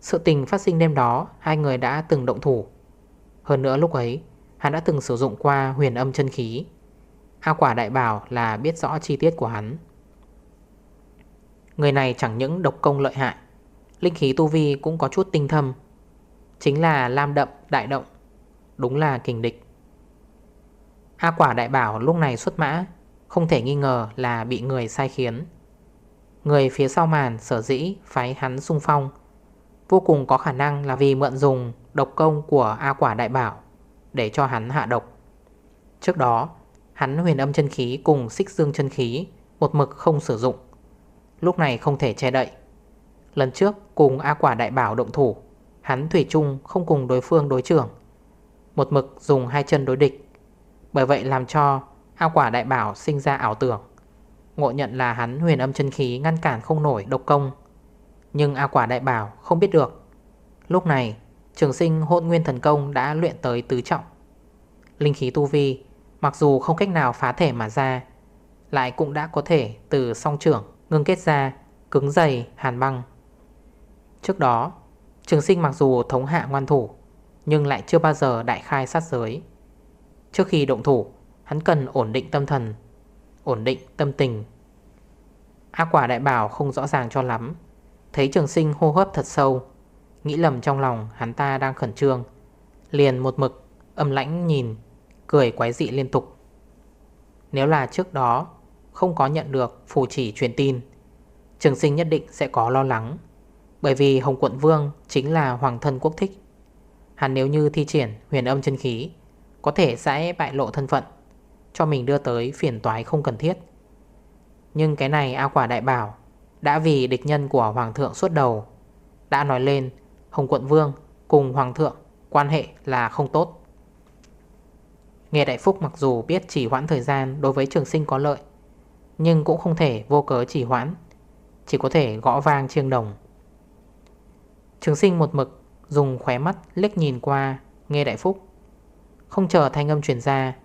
Sự tình phát sinh đêm đó, Hai người đã từng động thủ. Hơn nữa lúc ấy, Hắn đã từng sử dụng qua huyền âm chân khí. A quả đại bảo là biết rõ chi tiết của hắn. Người này chẳng những độc công lợi hại, Linh khí tu vi cũng có chút tinh thâm. Chính là lam đậm, đại động, Đúng là kình địch. A quả đại bảo lúc này xuất mã, Không thể nghi ngờ là bị người sai khiến. Người phía sau màn, sở dĩ phái hắn sung phong Vô cùng có khả năng là vì mượn dùng độc công của A quả đại bảo Để cho hắn hạ độc. Trước đó, Hắn huyền âm chân khí cùng xích dương chân khí Một mực không sử dụng, Lúc này không thể che đậy. Lần trước cùng A quả đại bảo động thủ, Hắn thủy chung không cùng đối phương đối trưởng, Một mực dùng hai chân đối địch. Bởi vậy làm cho A quả đại bảo sinh ra ảo tưởng, Ngộ nhận là hắn huyền âm chân khí ngăn cản không nổi độc công nhưng A quả đại bảo, không biết được. Lúc này, trường sinh hôn nguyên thần công đã luyện tới tứ trọng. Linh khí tu vi, Mặc dù không cách nào phá thể mà ra, Lại cũng đã có thể từ song trưởng Ngưng kết ra, Cứng dày, hàn băng. Trước đó, Trường sinh mặc dù thống hạ ngoan thủ, Nhưng lại chưa bao giờ đại khai sát giới. Trước khi động thủ, Hắn cần ổn định tâm thần, Ổn định tâm tình. Ác quả đại bảo không rõ ràng cho lắm. Thấy trường sinh hô hấp thật sâu, Nghĩ lầm trong lòng hắn ta đang khẩn trương. Liền một mực, Âm lãnh nhìn, Cười quái dị liên tục. Nếu là trước đó, Không có nhận được phù chỉ truyền tin, Trường sinh nhất định sẽ có lo lắng. Bởi vì Hồng Quận Vương Chính là hoàng thân quốc thích. Hắn nếu như thi triển huyền âm chân khí, Có thể sẽ bại lộ thân phận, Cho mình đưa tới phiền toái không cần thiết. Nhưng cái này A quả đại bảo đã vì địch nhân của Hoàng thượng suốt đầu, Đã nói lên, Hồng Quận Vương cùng Hoàng thượng Quan hệ là không tốt. Nghe Đại Phúc mặc dù biết chỉ hoãn thời gian đối với trường sinh có lợi, Nhưng cũng không thể vô cớ chỉ hoãn, Chỉ có thể gõ vang chiêng đồng. Trường sinh một mực dùng khóe mắt liếc nhìn qua Nghe Đại Phúc, Không chờ thanh âm truyền ra,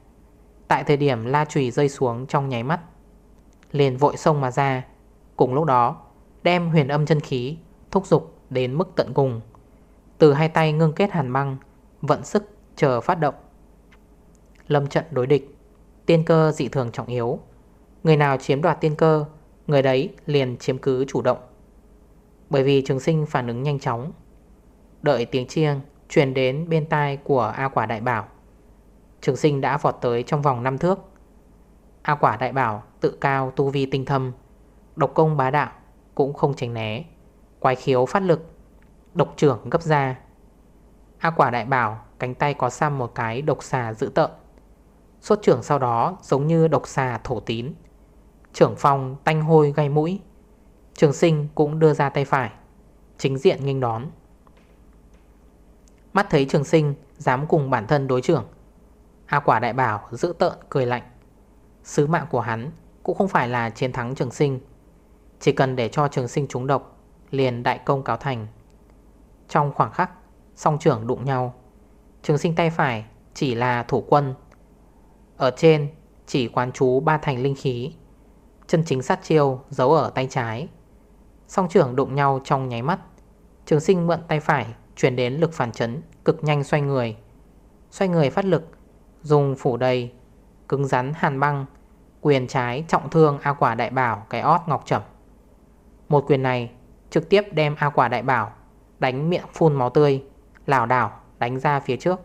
Tại thời điểm la trùy rơi xuống trong nháy mắt, Liền vội sông mà ra Cùng lúc đó, Đem huyền âm chân khí, Thúc dục đến mức tận cùng. Từ hai tay ngưng kết hàn băng, Vận sức chờ phát động. Lâm trận đối địch, Tiên cơ dị thường trọng yếu. Người nào chiếm đoạt tiên cơ, Người đấy liền chiếm cứ chủ động. Bởi vì trường sinh phản ứng nhanh chóng. Đợi tiếng chiêng Truyền đến bên tai của A quả đại bảo. Trường sinh đã vọt tới trong vòng 5 thước. A quả đại bảo tự cao tu vi tinh thâm Độc công bá đạo Cũng không tránh né. Quái khiếu phát lực, Độc trưởng gấp ra. A quả đại bảo cánh tay có xăm một cái độc xà dữ tợn. Xuất trưởng sau đó giống như độc xà thổ tín. Trưởng phong tanh hôi gây mũi. Trường sinh cũng đưa ra tay phải, Chính diện nghênh đón. Mắt thấy trường sinh Dám cùng bản thân đối trưởng, A quả đại bảo giữ tợn cười lạnh. Sứ mạng của hắn Cũng không phải là chiến thắng trường sinh chỉ cần để cho trường sinh trúng độc, Liền đại công cáo thành. Trong khoảng khắc, Song trưởng đụng nhau. Trường sinh tay phải chỉ là thủ quân. Ở trên, chỉ quán chú ba thành linh khí. Chân chính sát chiêu giấu ở tay trái. Song trưởng đụng nhau trong nháy mắt. Trường sinh mượn tay phải Chuyển đến lực phản chấn, Cực nhanh xoay người. Xoay người phát lực, Dùng phủ đầy, Cứng rắn hàn băng, Quyền trái trọng thương A quả đại bảo, Cái ót ngọc trầm một quyền này trực tiếp đem A quả đại bảo Đánh miệng phun máu tươi Lào đảo đánh ra phía trước.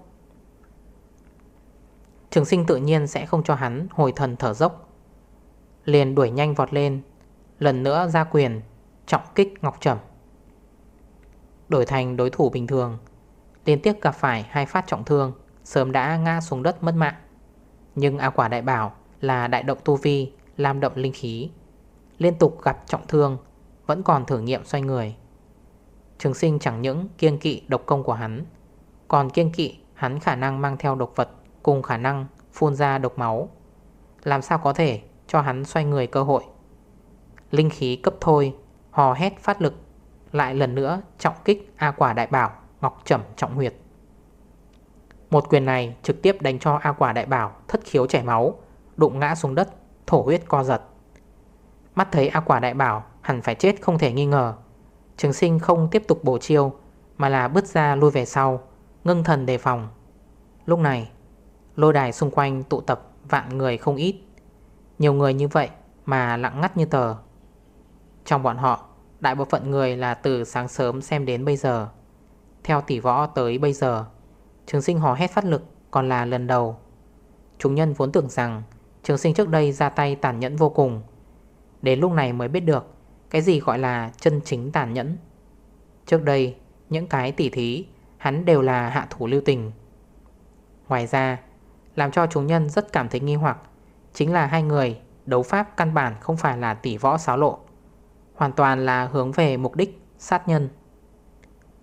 Trường sinh tự nhiên sẽ không cho hắn hồi thần thở dốc. Liền đuổi nhanh vọt lên, Lần nữa ra quyền, Trọng kích Ngọc Trầm. Đổi thành đối thủ bình thường, Liên tiếp gặp phải hai phát trọng thương, Sớm đã ngã xuống đất mất mạng. Nhưng A quả đại bảo là đại động tu vi, Lam động linh khí, Liên tục gặp trọng thương vẫn còn thử nghiệm xoay người. Trường sinh chẳng những kiên kỵ độc công của hắn, Còn kiên kỵ hắn khả năng mang theo độc vật Cùng khả năng phun ra độc máu. Làm sao có thể cho hắn xoay người cơ hội? Linh khí cấp thôi, Hò hét phát lực, Lại lần nữa trọng kích A quả đại bảo, Ngọc trầm trọng huyệt. Một quyền này trực tiếp đánh cho A quả đại bảo Thất khiếu chảy máu, Đụng ngã xuống đất, Thổ huyết co giật. Mắt thấy A quả đại bảo hẳn phải chết không thể nghi ngờ. Trường sinh không tiếp tục bổ chiêu, Mà là bứt ra lui về sau, Ngưng thần đề phòng. Lúc này, Lôi đài xung quanh tụ tập vạn người không ít. Nhiều người như vậy mà lặng ngắt như tờ. Trong bọn họ, Đại bộ phận người là từ sáng sớm xem đến bây giờ. Theo tỷ võ tới bây giờ, Trường sinh hò hét phát lực còn là lần đầu. Chúng nhân vốn tưởng rằng Trường sinh trước đây ra tay tàn nhẫn vô cùng. Đến lúc này mới biết được cái gì gọi là chân chính tàn nhẫn? Trước đây, Những cái tỉ thí, Hắn đều là hạ thủ lưu tình. Ngoài ra, Làm cho chúng nhân rất cảm thấy nghi hoặc, Chính là hai người đấu pháp căn bản không phải là tỷ võ xáo lộ, Hoàn toàn là hướng về mục đích sát nhân.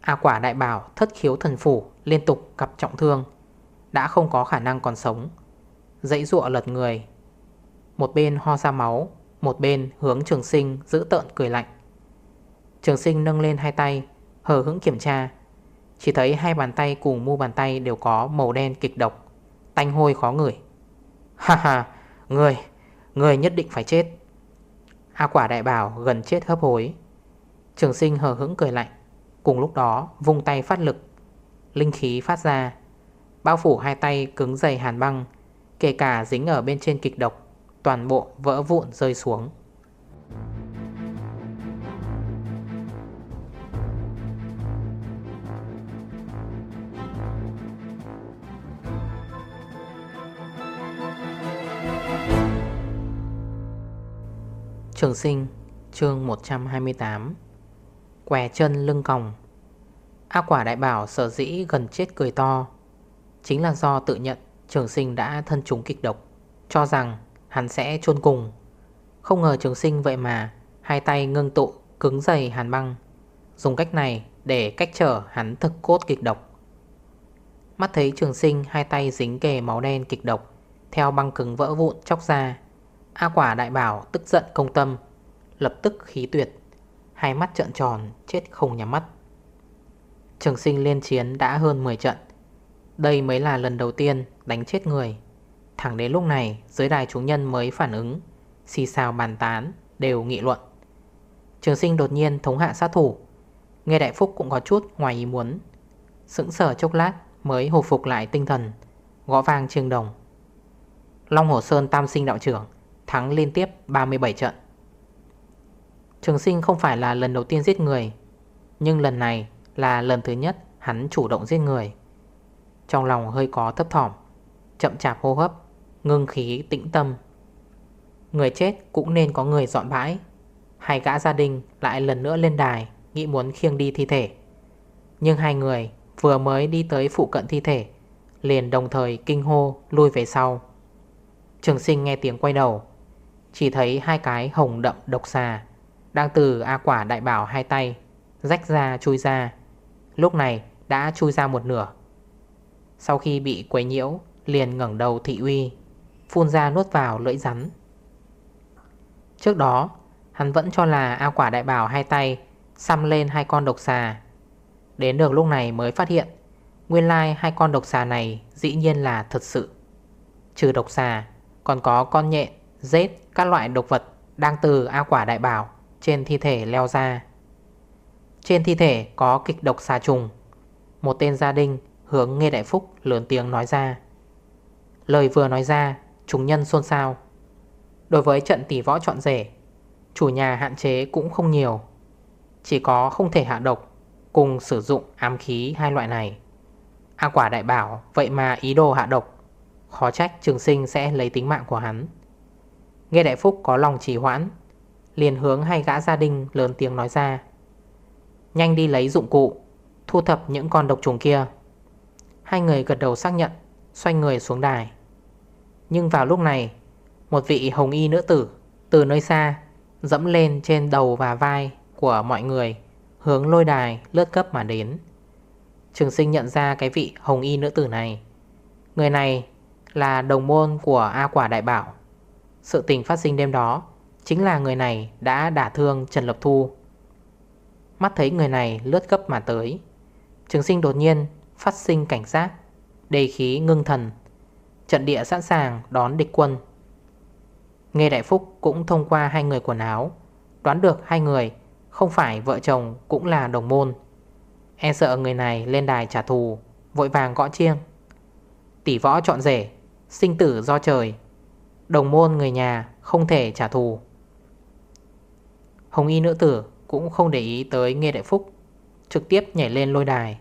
A quả đại bảo thất khiếu thần phủ, liên tục gặp trọng thương, Đã không có khả năng còn sống. Dãy ruộng lật người, Một bên ho ra máu một bên hướng trường sinh giữ tợn cười lạnh. Trường sinh nâng lên hai tay, Hờ hững kiểm tra. Chỉ thấy hai bàn tay cùng mu bàn tay đều có màu đen kịch độc, Tanh hôi khó ngửi. Ha ha, Người Người nhất định phải chết. A quả đại bảo gần chết hấp hối. Trường sinh hờ hững cười lạnh, Cùng lúc đó vung tay phát lực. Linh khí phát ra. Bao phủ hai tay cứng dày hàn băng, Kể cả dính ở bên trên kịch độc Toàn bộ vỡ vụn rơi xuống. Trường sinh, chương 128 Què chân lưng còng. A quả đại bảo sở dĩ gần chết cười to, Chính là do tự nhận trường sinh đã thân chúng kịch độc, Cho rằng hắn sẽ chôn cùng. Không ngờ trường sinh vậy mà, Hai tay ngưng tụ, cứng dày hàn băng. Dùng cách này để cách trở hắn thực cốt kịch độc. Mắt thấy trường sinh hai tay dính kề máu đen kịch độc, Theo băng cứng vỡ vụn chóc ra, A quả đại bảo tức giận công tâm, Lập tức khí tuyệt. Hai mắt trợn tròn, chết không nhắm mắt. Trường sinh liên chiến đã hơn 10 trận. Đây mới là lần đầu tiên đánh chết người. Thẳng đến lúc này, Giới đài chúng nhân mới phản ứng. Xì xào bàn tán, đều nghị luận. Trường sinh đột nhiên thống hạ sát thủ. Nghe đại phúc cũng có chút ngoài ý muốn. Sững sở chốc lát Mới hồi phục lại tinh thần, Gõ vang trường đồng. Long Hồ Sơn Tam sinh đạo trưởng, Thắng liên tiếp 37 trận. Trường sinh không phải là lần đầu tiên giết người, Nhưng lần này là lần thứ nhất hắn chủ động giết người. Trong lòng hơi có thấp thỏm, Chậm chạp hô hấp. Ngưng khí, tĩnh tâm. Người chết cũng nên có người dọn bãi. Hai gã gia đình lại lần nữa lên đài, Nghĩ muốn khiêng đi thi thể. Nhưng hai người vừa mới đi tới phụ cận thi thể, Liền đồng thời kinh hô lui về sau. Trường sinh nghe tiếng quay đầu, Chỉ thấy hai cái hồng đậm độc xà Đang từ A quả đại bảo hai tay Rách ra chui ra. Lúc này đã chui ra một nửa. Sau khi bị quấy nhiễu, Liền ngẩn đầu thị uy. Phun ra nuốt vào lưỡi rắn Trước đó Hắn vẫn cho là ao quả đại bảo hai tay Xăm lên hai con độc xà Đến được lúc này mới phát hiện Nguyên lai hai con độc xà này Dĩ nhiên là thật sự Trừ độc xà còn có con nhện, rết, các loại độc vật đang từ ao quả đại bảo trên thi thể leo ra. Trên thi thể có kịch độc xà trùng. Một tên gia đình hướng Nghe Đại Phúc lớn tiếng nói ra. Lời vừa nói ra, chúng nhân xôn xao. Đối với trận tỷ võ chọn rể, chủ nhà hạn chế cũng không nhiều. Chỉ có không thể hạ độc cùng sử dụng ám khí hai loại này. A quả đại bảo vậy mà ý đồ hạ độc Khó trách trường sinh sẽ lấy tính mạng của hắn Nghe đại phúc có lòng trì hoãn Liền hướng hai gã gia đình lớn tiếng nói ra Nhanh đi lấy dụng cụ Thu thập những con độc trùng kia Hai người gật đầu xác nhận Xoay người xuống đài nhưng vào lúc này, Một vị hồng y nữ tử Từ nơi xa Dẫm lên trên đầu và vai của mọi người, Hướng lôi đài lướt cấp mà đến. Trường sinh nhận ra cái vị hồng y nữ tử này. Người này là đồng môn của A quả đại bảo. Sự tình phát sinh đêm đó Chính là người này đã đả thương Trần Lập Thu. Mắt thấy người này lướt gấp mà tới, Trường sinh đột nhiên phát sinh cảnh giác, Đề khí ngưng thần. Trận địa sẵn sàng đón địch quân. Nghe Đại Phúc cũng thông qua hai người quần áo, Đoán được hai người, Không phải vợ chồng cũng là đồng môn. E sợ người này lên đài trả thù, Vội vàng gõ chiêng. Tỷ võ chọn rể, Sinh tử do trời, Đồng môn người nhà không thể trả thù. Hồng y nữ tử cũng không để ý tới Nghe Đại Phúc, Trực tiếp nhảy lên lôi đài.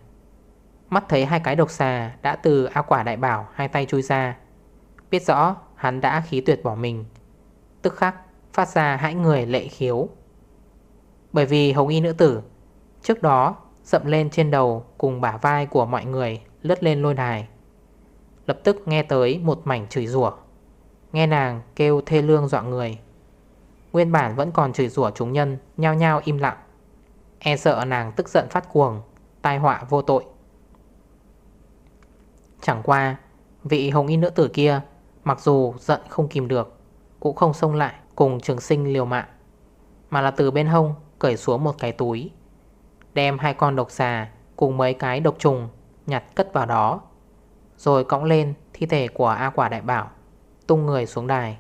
Mắt thấy hai cái độc xà đã từ áo quả đại bảo hai tay chui ra Biết rõ, hắn đã khí tuyệt bỏ mình. Tức khắc, phát ra hãi người lệ khiếu. Bởi vì hồng y nữ tử, Trước đó, dậm lên trên đầu cùng bả vai của mọi người, lướt lên lôi đài. Lập tức nghe tới một mảnh chửi rủa. Nghe nàng kêu thê lương dọa người. Nguyên bản vẫn còn chửi rủa chúng nhân, Nhao nhao im lặng. E sợ nàng tức giận phát cuồng, Tai họa vô tội. Chẳng qua, Vị hồng y nữ tử kia Mặc dù giận không kìm được, Cũng không xông lại cùng trường sinh liều mạng, Mà là từ bên hông Cởi xuống một cái túi, Đem hai con độc xà Cùng mấy cái độc trùng Nhặt cất vào đó, Rồi cõng lên thi thể của A quả đại bảo, Tung người xuống đài.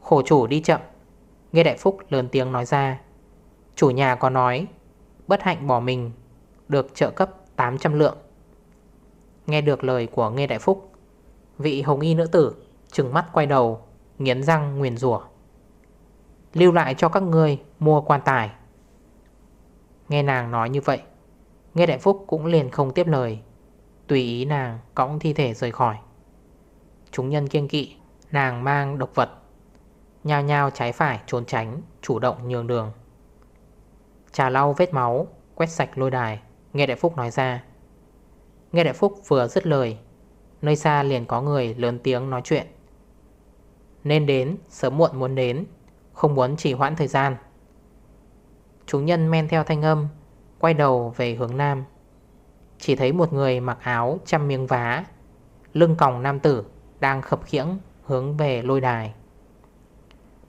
Khổ chủ đi chậm, Nghe đại phúc lớn tiếng nói ra. Chủ nhà có nói, Bất hạnh bỏ mình, Được trợ cấp 800 lượng. Nghe được lời của Nghe Đại Phúc Vị hồng y nữ tử, Trừng mắt quay đầu, Nghiến răng nguyền rủa. Lưu lại cho các người mua quan tài. Nghe nàng nói như vậy, Nghe Đại Phúc cũng liền không tiếp lời. Tùy ý nàng cõng thi thể rời khỏi. Chúng nhân kiêng kỵ, Nàng mang độc vật, Nhao nhao trái phải trốn tránh, Chủ động nhường đường. Trà lau vết máu, Quét sạch lôi đài, Nghe Đại Phúc nói ra. Nghe Đại Phúc vừa dứt lời Nơi xa liền có người lớn tiếng nói chuyện. Nên đến, Sớm muộn muốn đến, Không muốn chỉ hoãn thời gian. Chúng nhân men theo thanh âm, Quay đầu về hướng nam. Chỉ thấy một người mặc áo trăm miếng vá, Lưng còng nam tử Đang khập khiễng hướng về lôi đài.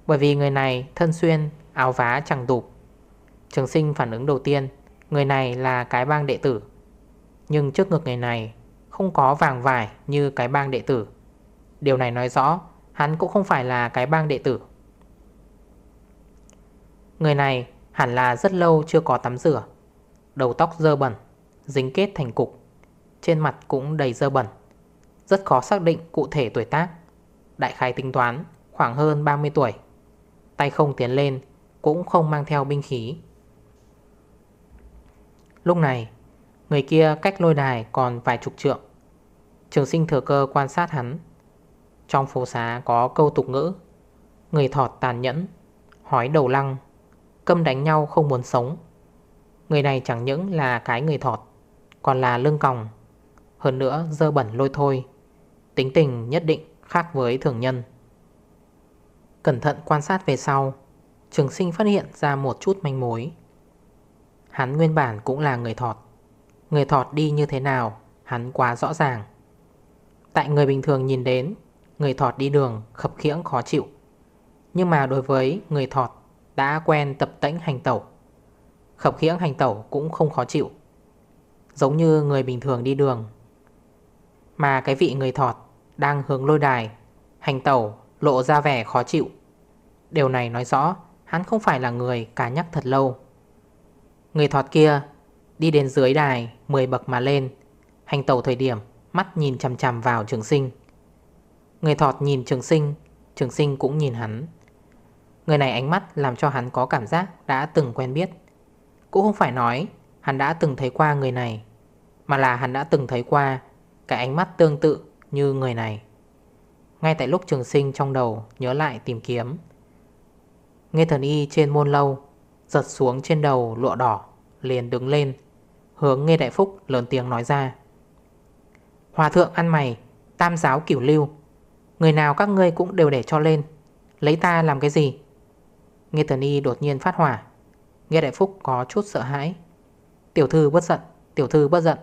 Bởi vì người này thân xuyên Áo vá chẳng đụp Trường sinh phản ứng đầu tiên, Người này là cái bang đệ tử. Nhưng trước ngực người này không có vàng vải như cái bang đệ tử. Điều này nói rõ, Hắn cũng không phải là cái bang đệ tử. Người này hẳn là rất lâu chưa có tắm rửa, Đầu tóc dơ bẩn, Dính kết thành cục, Trên mặt cũng đầy dơ bẩn. Rất khó xác định cụ thể tuổi tác. Đại khai tính toán, khoảng hơn 30 tuổi. Tay không tiến lên, Cũng không mang theo binh khí. Lúc này, Người kia cách lôi đài còn vài chục trượng. Trường sinh thừa cơ quan sát hắn. Trong phố xá có câu tục ngữ, Người thọt tàn nhẫn, Hói đầu lăng, Câm đánh nhau không muốn sống. Người này chẳng những là cái người thọt, Còn là lưng còng, Hơn nữa dơ bẩn lôi thôi, Tính tình nhất định khác với thường nhân. Cẩn thận quan sát về sau, Trường sinh phát hiện ra một chút manh mối. Hắn nguyên bản cũng là người thọt. Người thọt đi như thế nào, Hắn quá rõ ràng. Tại người bình thường nhìn đến, Người thọt đi đường khập khiễng khó chịu. Nhưng mà đối với người thọt Đã quen tập tĩnh hành tẩu, Khập khiễng hành tẩu cũng không khó chịu. Giống như người bình thường đi đường, Mà cái vị người thọt Đang hướng lôi đài, Hành tẩu lộ ra vẻ khó chịu. Điều này nói rõ Hắn không phải là người cá nhắc thật lâu. Người thọt kia đi đến dưới đài 10 bậc mà lên, Hành tẩu thời điểm mắt nhìn chằm chằm vào trường sinh. Người thọt nhìn trường sinh Trường sinh cũng nhìn hắn. Người này ánh mắt làm cho hắn có cảm giác đã từng quen biết. Cũng không phải nói hắn đã từng thấy qua người này, Mà là hắn đã từng thấy qua Cái ánh mắt tương tự như người này. Ngay tại lúc trường sinh trong đầu nhớ lại tìm kiếm Nghe thần y trên môn lâu Giật xuống trên đầu lụa đỏ Liền đứng lên, Hướng nghe đại phúc lớn tiếng nói ra. Hòa thượng ăn mày, Tam giáo kiểu lưu. Người nào các ngươi cũng đều để cho lên. Lấy ta làm cái gì? Nghe thần y đột nhiên phát hỏa. Nghe đại phúc có chút sợ hãi. Tiểu thư bất giận, Tiểu thư bất giận.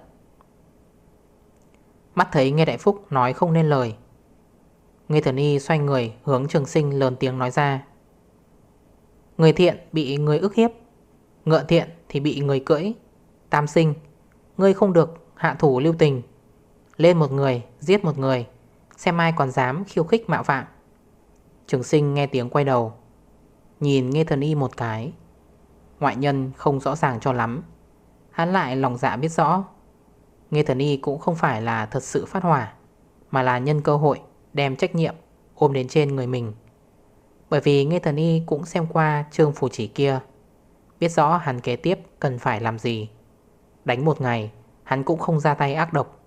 Mắt thấy nghe đại phúc nói không nên lời. Nghe thần y xoay người hướng trường sinh lớn tiếng nói ra. Người thiện bị người ức hiếp, Ngựa thiện thì bị người cưỡi. Tam sinh, Ngươi không được hạ thủ lưu tình. Lên một người, giết một người. Xem ai còn dám khiêu khích mạo phạm. Trường sinh nghe tiếng quay đầu. Nhìn nghe thần y một cái. Ngoại nhân không rõ ràng cho lắm. Hắn lại lòng dạ biết rõ. Nghe thần y cũng không phải là thật sự phát hỏa Mà là nhân cơ hội đem trách nhiệm ôm đến trên người mình. Bởi vì Nghe thần y cũng xem qua trương phù chỉ kia Biết rõ hắn kế tiếp cần phải làm gì. Đánh một ngày Hắn cũng không ra tay ác độc.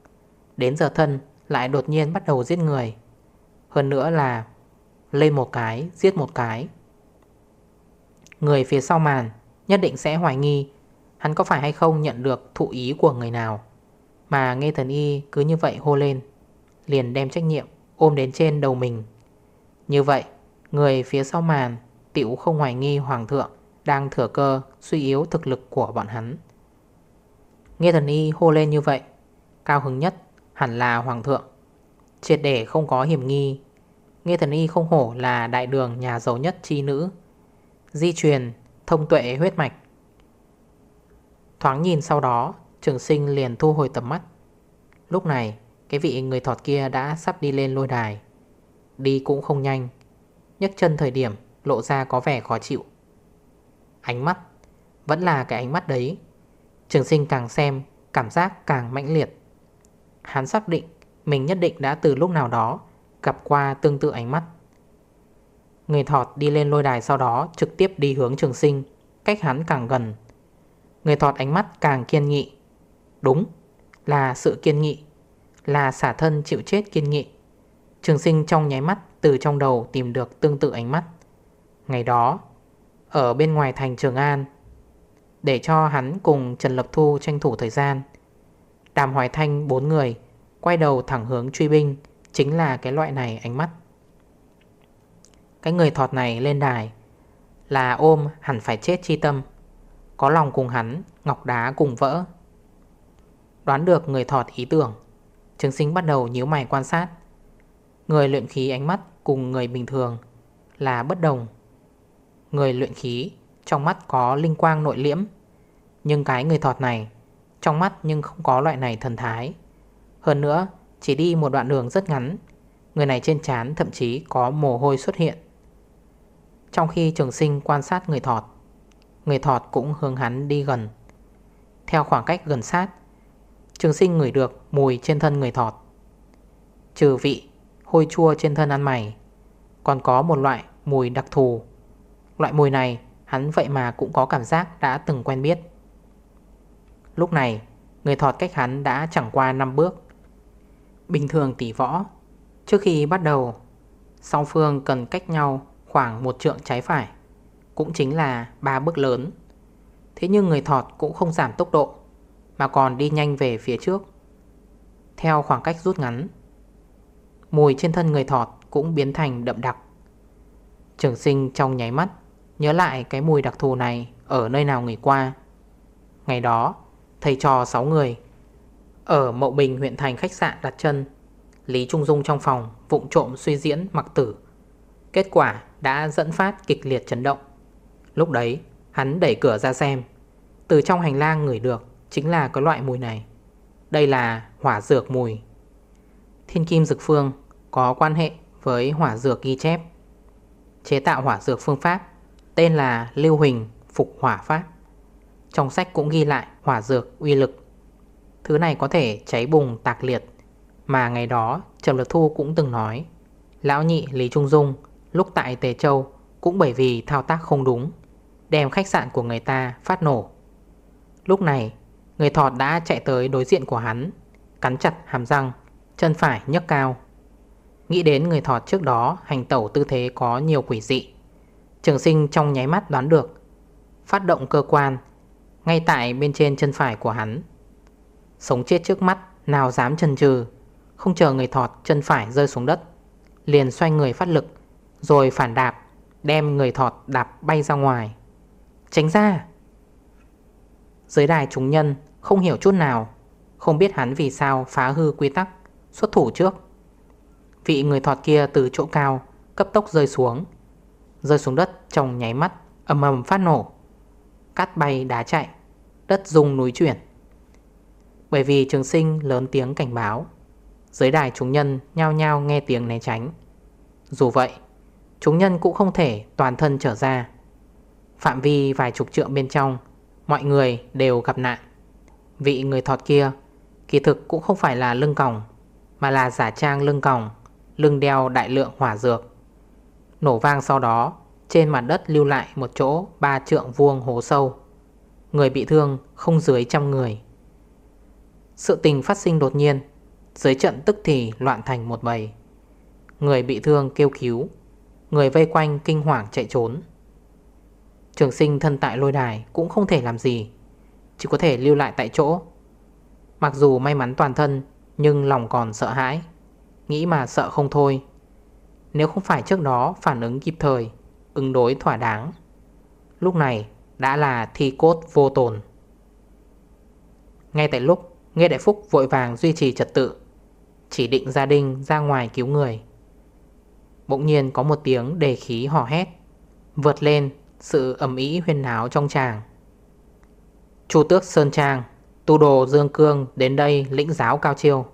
Đến giờ thân lại đột nhiên bắt đầu giết người. Hơn nữa là Lên một cái, giết một cái. Người phía sau màn Nhất định sẽ hoài nghi Hắn có phải hay không nhận được thụ ý của người nào. Mà nghe thần y cứ như vậy hô lên, Liền đem trách nhiệm ôm đến trên đầu mình. Như vậy, Người phía sau màn Tiểu không hoài nghi hoàng thượng Đang thừa cơ suy yếu thực lực của bọn hắn. Nghe thần y hô lên như vậy, Cao hứng nhất hẳn là hoàng thượng. Triệt để không có hiểm nghi. Nghe thần y không hổ là đại đường nhà giàu nhất chi nữ. Di truyền, thông tuệ huyết mạch. Thoáng nhìn sau đó, Trường sinh liền thu hồi tầm mắt. Lúc này, Cái vị người thọt kia đã sắp đi lên lôi đài. Đi cũng không nhanh. Nhấc chân thời điểm, Lộ ra có vẻ khó chịu. Ánh mắt, Vẫn là cái ánh mắt đấy. Trường sinh càng xem, Cảm giác càng mãnh liệt. Hắn xác định Mình nhất định đã từ lúc nào đó Gặp qua tương tự ánh mắt. Người thọt đi lên lôi đài sau đó Trực tiếp đi hướng trường sinh, Cách hắn càng gần. Người thọt ánh mắt càng kiên nghị. Đúng, là sự kiên nghị, Là xả thân chịu chết kiên nghị. Trường sinh trong nháy mắt Từ trong đầu tìm được tương tự ánh mắt. Ngày đó, Ở bên ngoài thành Trường An, Để cho hắn cùng Trần Lập Thu tranh thủ thời gian Đàm Hoài Thanh, bốn người, Quay đầu thẳng hướng truy binh, Chính là cái loại này ánh mắt. Cái người thọt này lên đài, Là ôm hẳn phải chết chi tâm, Có lòng cùng hắn, Ngọc đá cùng vỡ. Đoán được người thọt ý tưởng Trường sinh bắt đầu nhíu mày quan sát. Người luyện khí ánh mắt Cùng người bình thường Là bất đồng. Người luyện khí Trong mắt có linh quang nội liễm, Nhưng cái người thọt này trong mắt nhưng không có loại này thần thái. Hơn nữa, Chỉ đi một đoạn đường rất ngắn. Người này trên trán thậm chí có mồ hôi xuất hiện. Trong khi trường sinh quan sát người thọt Người thọt cũng hướng hắn đi gần. Theo khoảng cách gần sát, Trường sinh ngửi được mùi trên thân người thọt. Trừ vị hôi chua trên thân ăn mày, Còn có một loại mùi đặc thù. Loại mùi này hắn vậy mà cũng có cảm giác đã từng quen biết. Lúc này, người thọt cách hắn đã chẳng qua 5 bước. Bình thường tỷ võ, Trước khi bắt đầu, Song phương cần cách nhau khoảng một trượng trái phải, Cũng chính là ba bước lớn. Thế nhưng người thọt cũng không giảm tốc độ, Mà còn đi nhanh về phía trước. Theo khoảng cách rút ngắn, Mùi trên thân người thọt cũng biến thành đậm đặc. Trường sinh trong nháy mắt, Nhớ lại cái mùi đặc thù này Ở nơi nào người qua. Ngày đó Thầy trò 6 người. Ở Mậu Bình, huyện thành, khách sạn đặt chân, Lý Trung Dung trong phòng, Vụng trộm suy diễn mặc tử. Kết quả đã dẫn phát kịch liệt chấn động. Lúc đấy, hắn đẩy cửa ra xem. Từ trong hành lang ngửi được Chính là cái loại mùi này. Đây là hỏa dược mùi. Thiên kim dược phương Có quan hệ với hỏa dược ghi chép. Chế tạo hỏa dược phương pháp, Tên là Lưu Huỳnh Phục Hỏa Pháp. Trong sách cũng ghi lại hỏa dược, uy lực. Thứ này có thể cháy bùng, tạc liệt. Mà ngày đó, Trầm Lực Thu cũng từng nói, Lão nhị Lý Trung Dung, Lúc tại Tề Châu, Cũng bởi vì thao tác không đúng, Đem khách sạn của người ta phát nổ. Lúc này, Người thọt đã chạy tới đối diện của hắn, Cắn chặt hàm răng, Chân phải nhấc cao. Nghĩ đến người thọt trước đó Hành tẩu tư thế có nhiều quỷ dị, Trường sinh trong nháy mắt đoán được, Phát động cơ quan ngay tại bên trên chân phải của hắn. Sống chết trước mắt, Nào dám chân trừ Không chờ người thọt chân phải rơi xuống đất, Liền xoay người phát lực, Rồi phản đạp, Đem người thọt đạp bay ra ngoài. Tránh ra! Dưới đài chúng nhân Không hiểu chút nào, Không biết hắn vì sao phá hư quy tắc, Xuất thủ trước. Vị người thọt kia từ chỗ cao, Cấp tốc rơi xuống. Rơi xuống đất trong nháy mắt, ầm ầm phát nổ. Cắt bay đá chạy, Đất rung núi chuyển. Bởi vì trường sinh lớn tiếng cảnh báo Giới đài chúng nhân nhao nhao nghe tiếng né tránh. Dù vậy, Chúng nhân cũng không thể toàn thân trở ra. Phạm vi vài chục trượng bên trong, Mọi người đều gặp nạn. Vị người thọt kia, Kỳ thực cũng không phải là lưng còng, Mà là giả trang lưng còng, Lưng đeo đại lượng hỏa dược. Nổ vang sau đó trên mặt đất lưu lại một chỗ Ba trượng vuông hố sâu. Người bị thương không dưới trăm người. Sự tình phát sinh đột nhiên. Dưới trận tức thì loạn thành một bầy. Người bị thương kêu cứu. Người vây quanh kinh hoàng chạy trốn. Trường sinh thân tại lôi đài Cũng không thể làm gì. Chỉ có thể lưu lại tại chỗ. Mặc dù may mắn toàn thân, Nhưng lòng còn sợ hãi. Nghĩ mà sợ không thôi. Nếu không phải trước đó phản ứng kịp thời Ứng đối thỏa đáng. Lúc này đã là thi cốt vô tồn. Ngay tại lúc Nghe Đại Phúc vội vàng duy trì trật tự, Chỉ định gia đình ra ngoài cứu người. Bỗng nhiên có một tiếng đề khí hò hét, Vượt lên sự ẩm ý huyên náo trong tràng. Chu tước Sơn Trang, Tu đồ Dương Cương đến đây lĩnh giáo cao chiêu.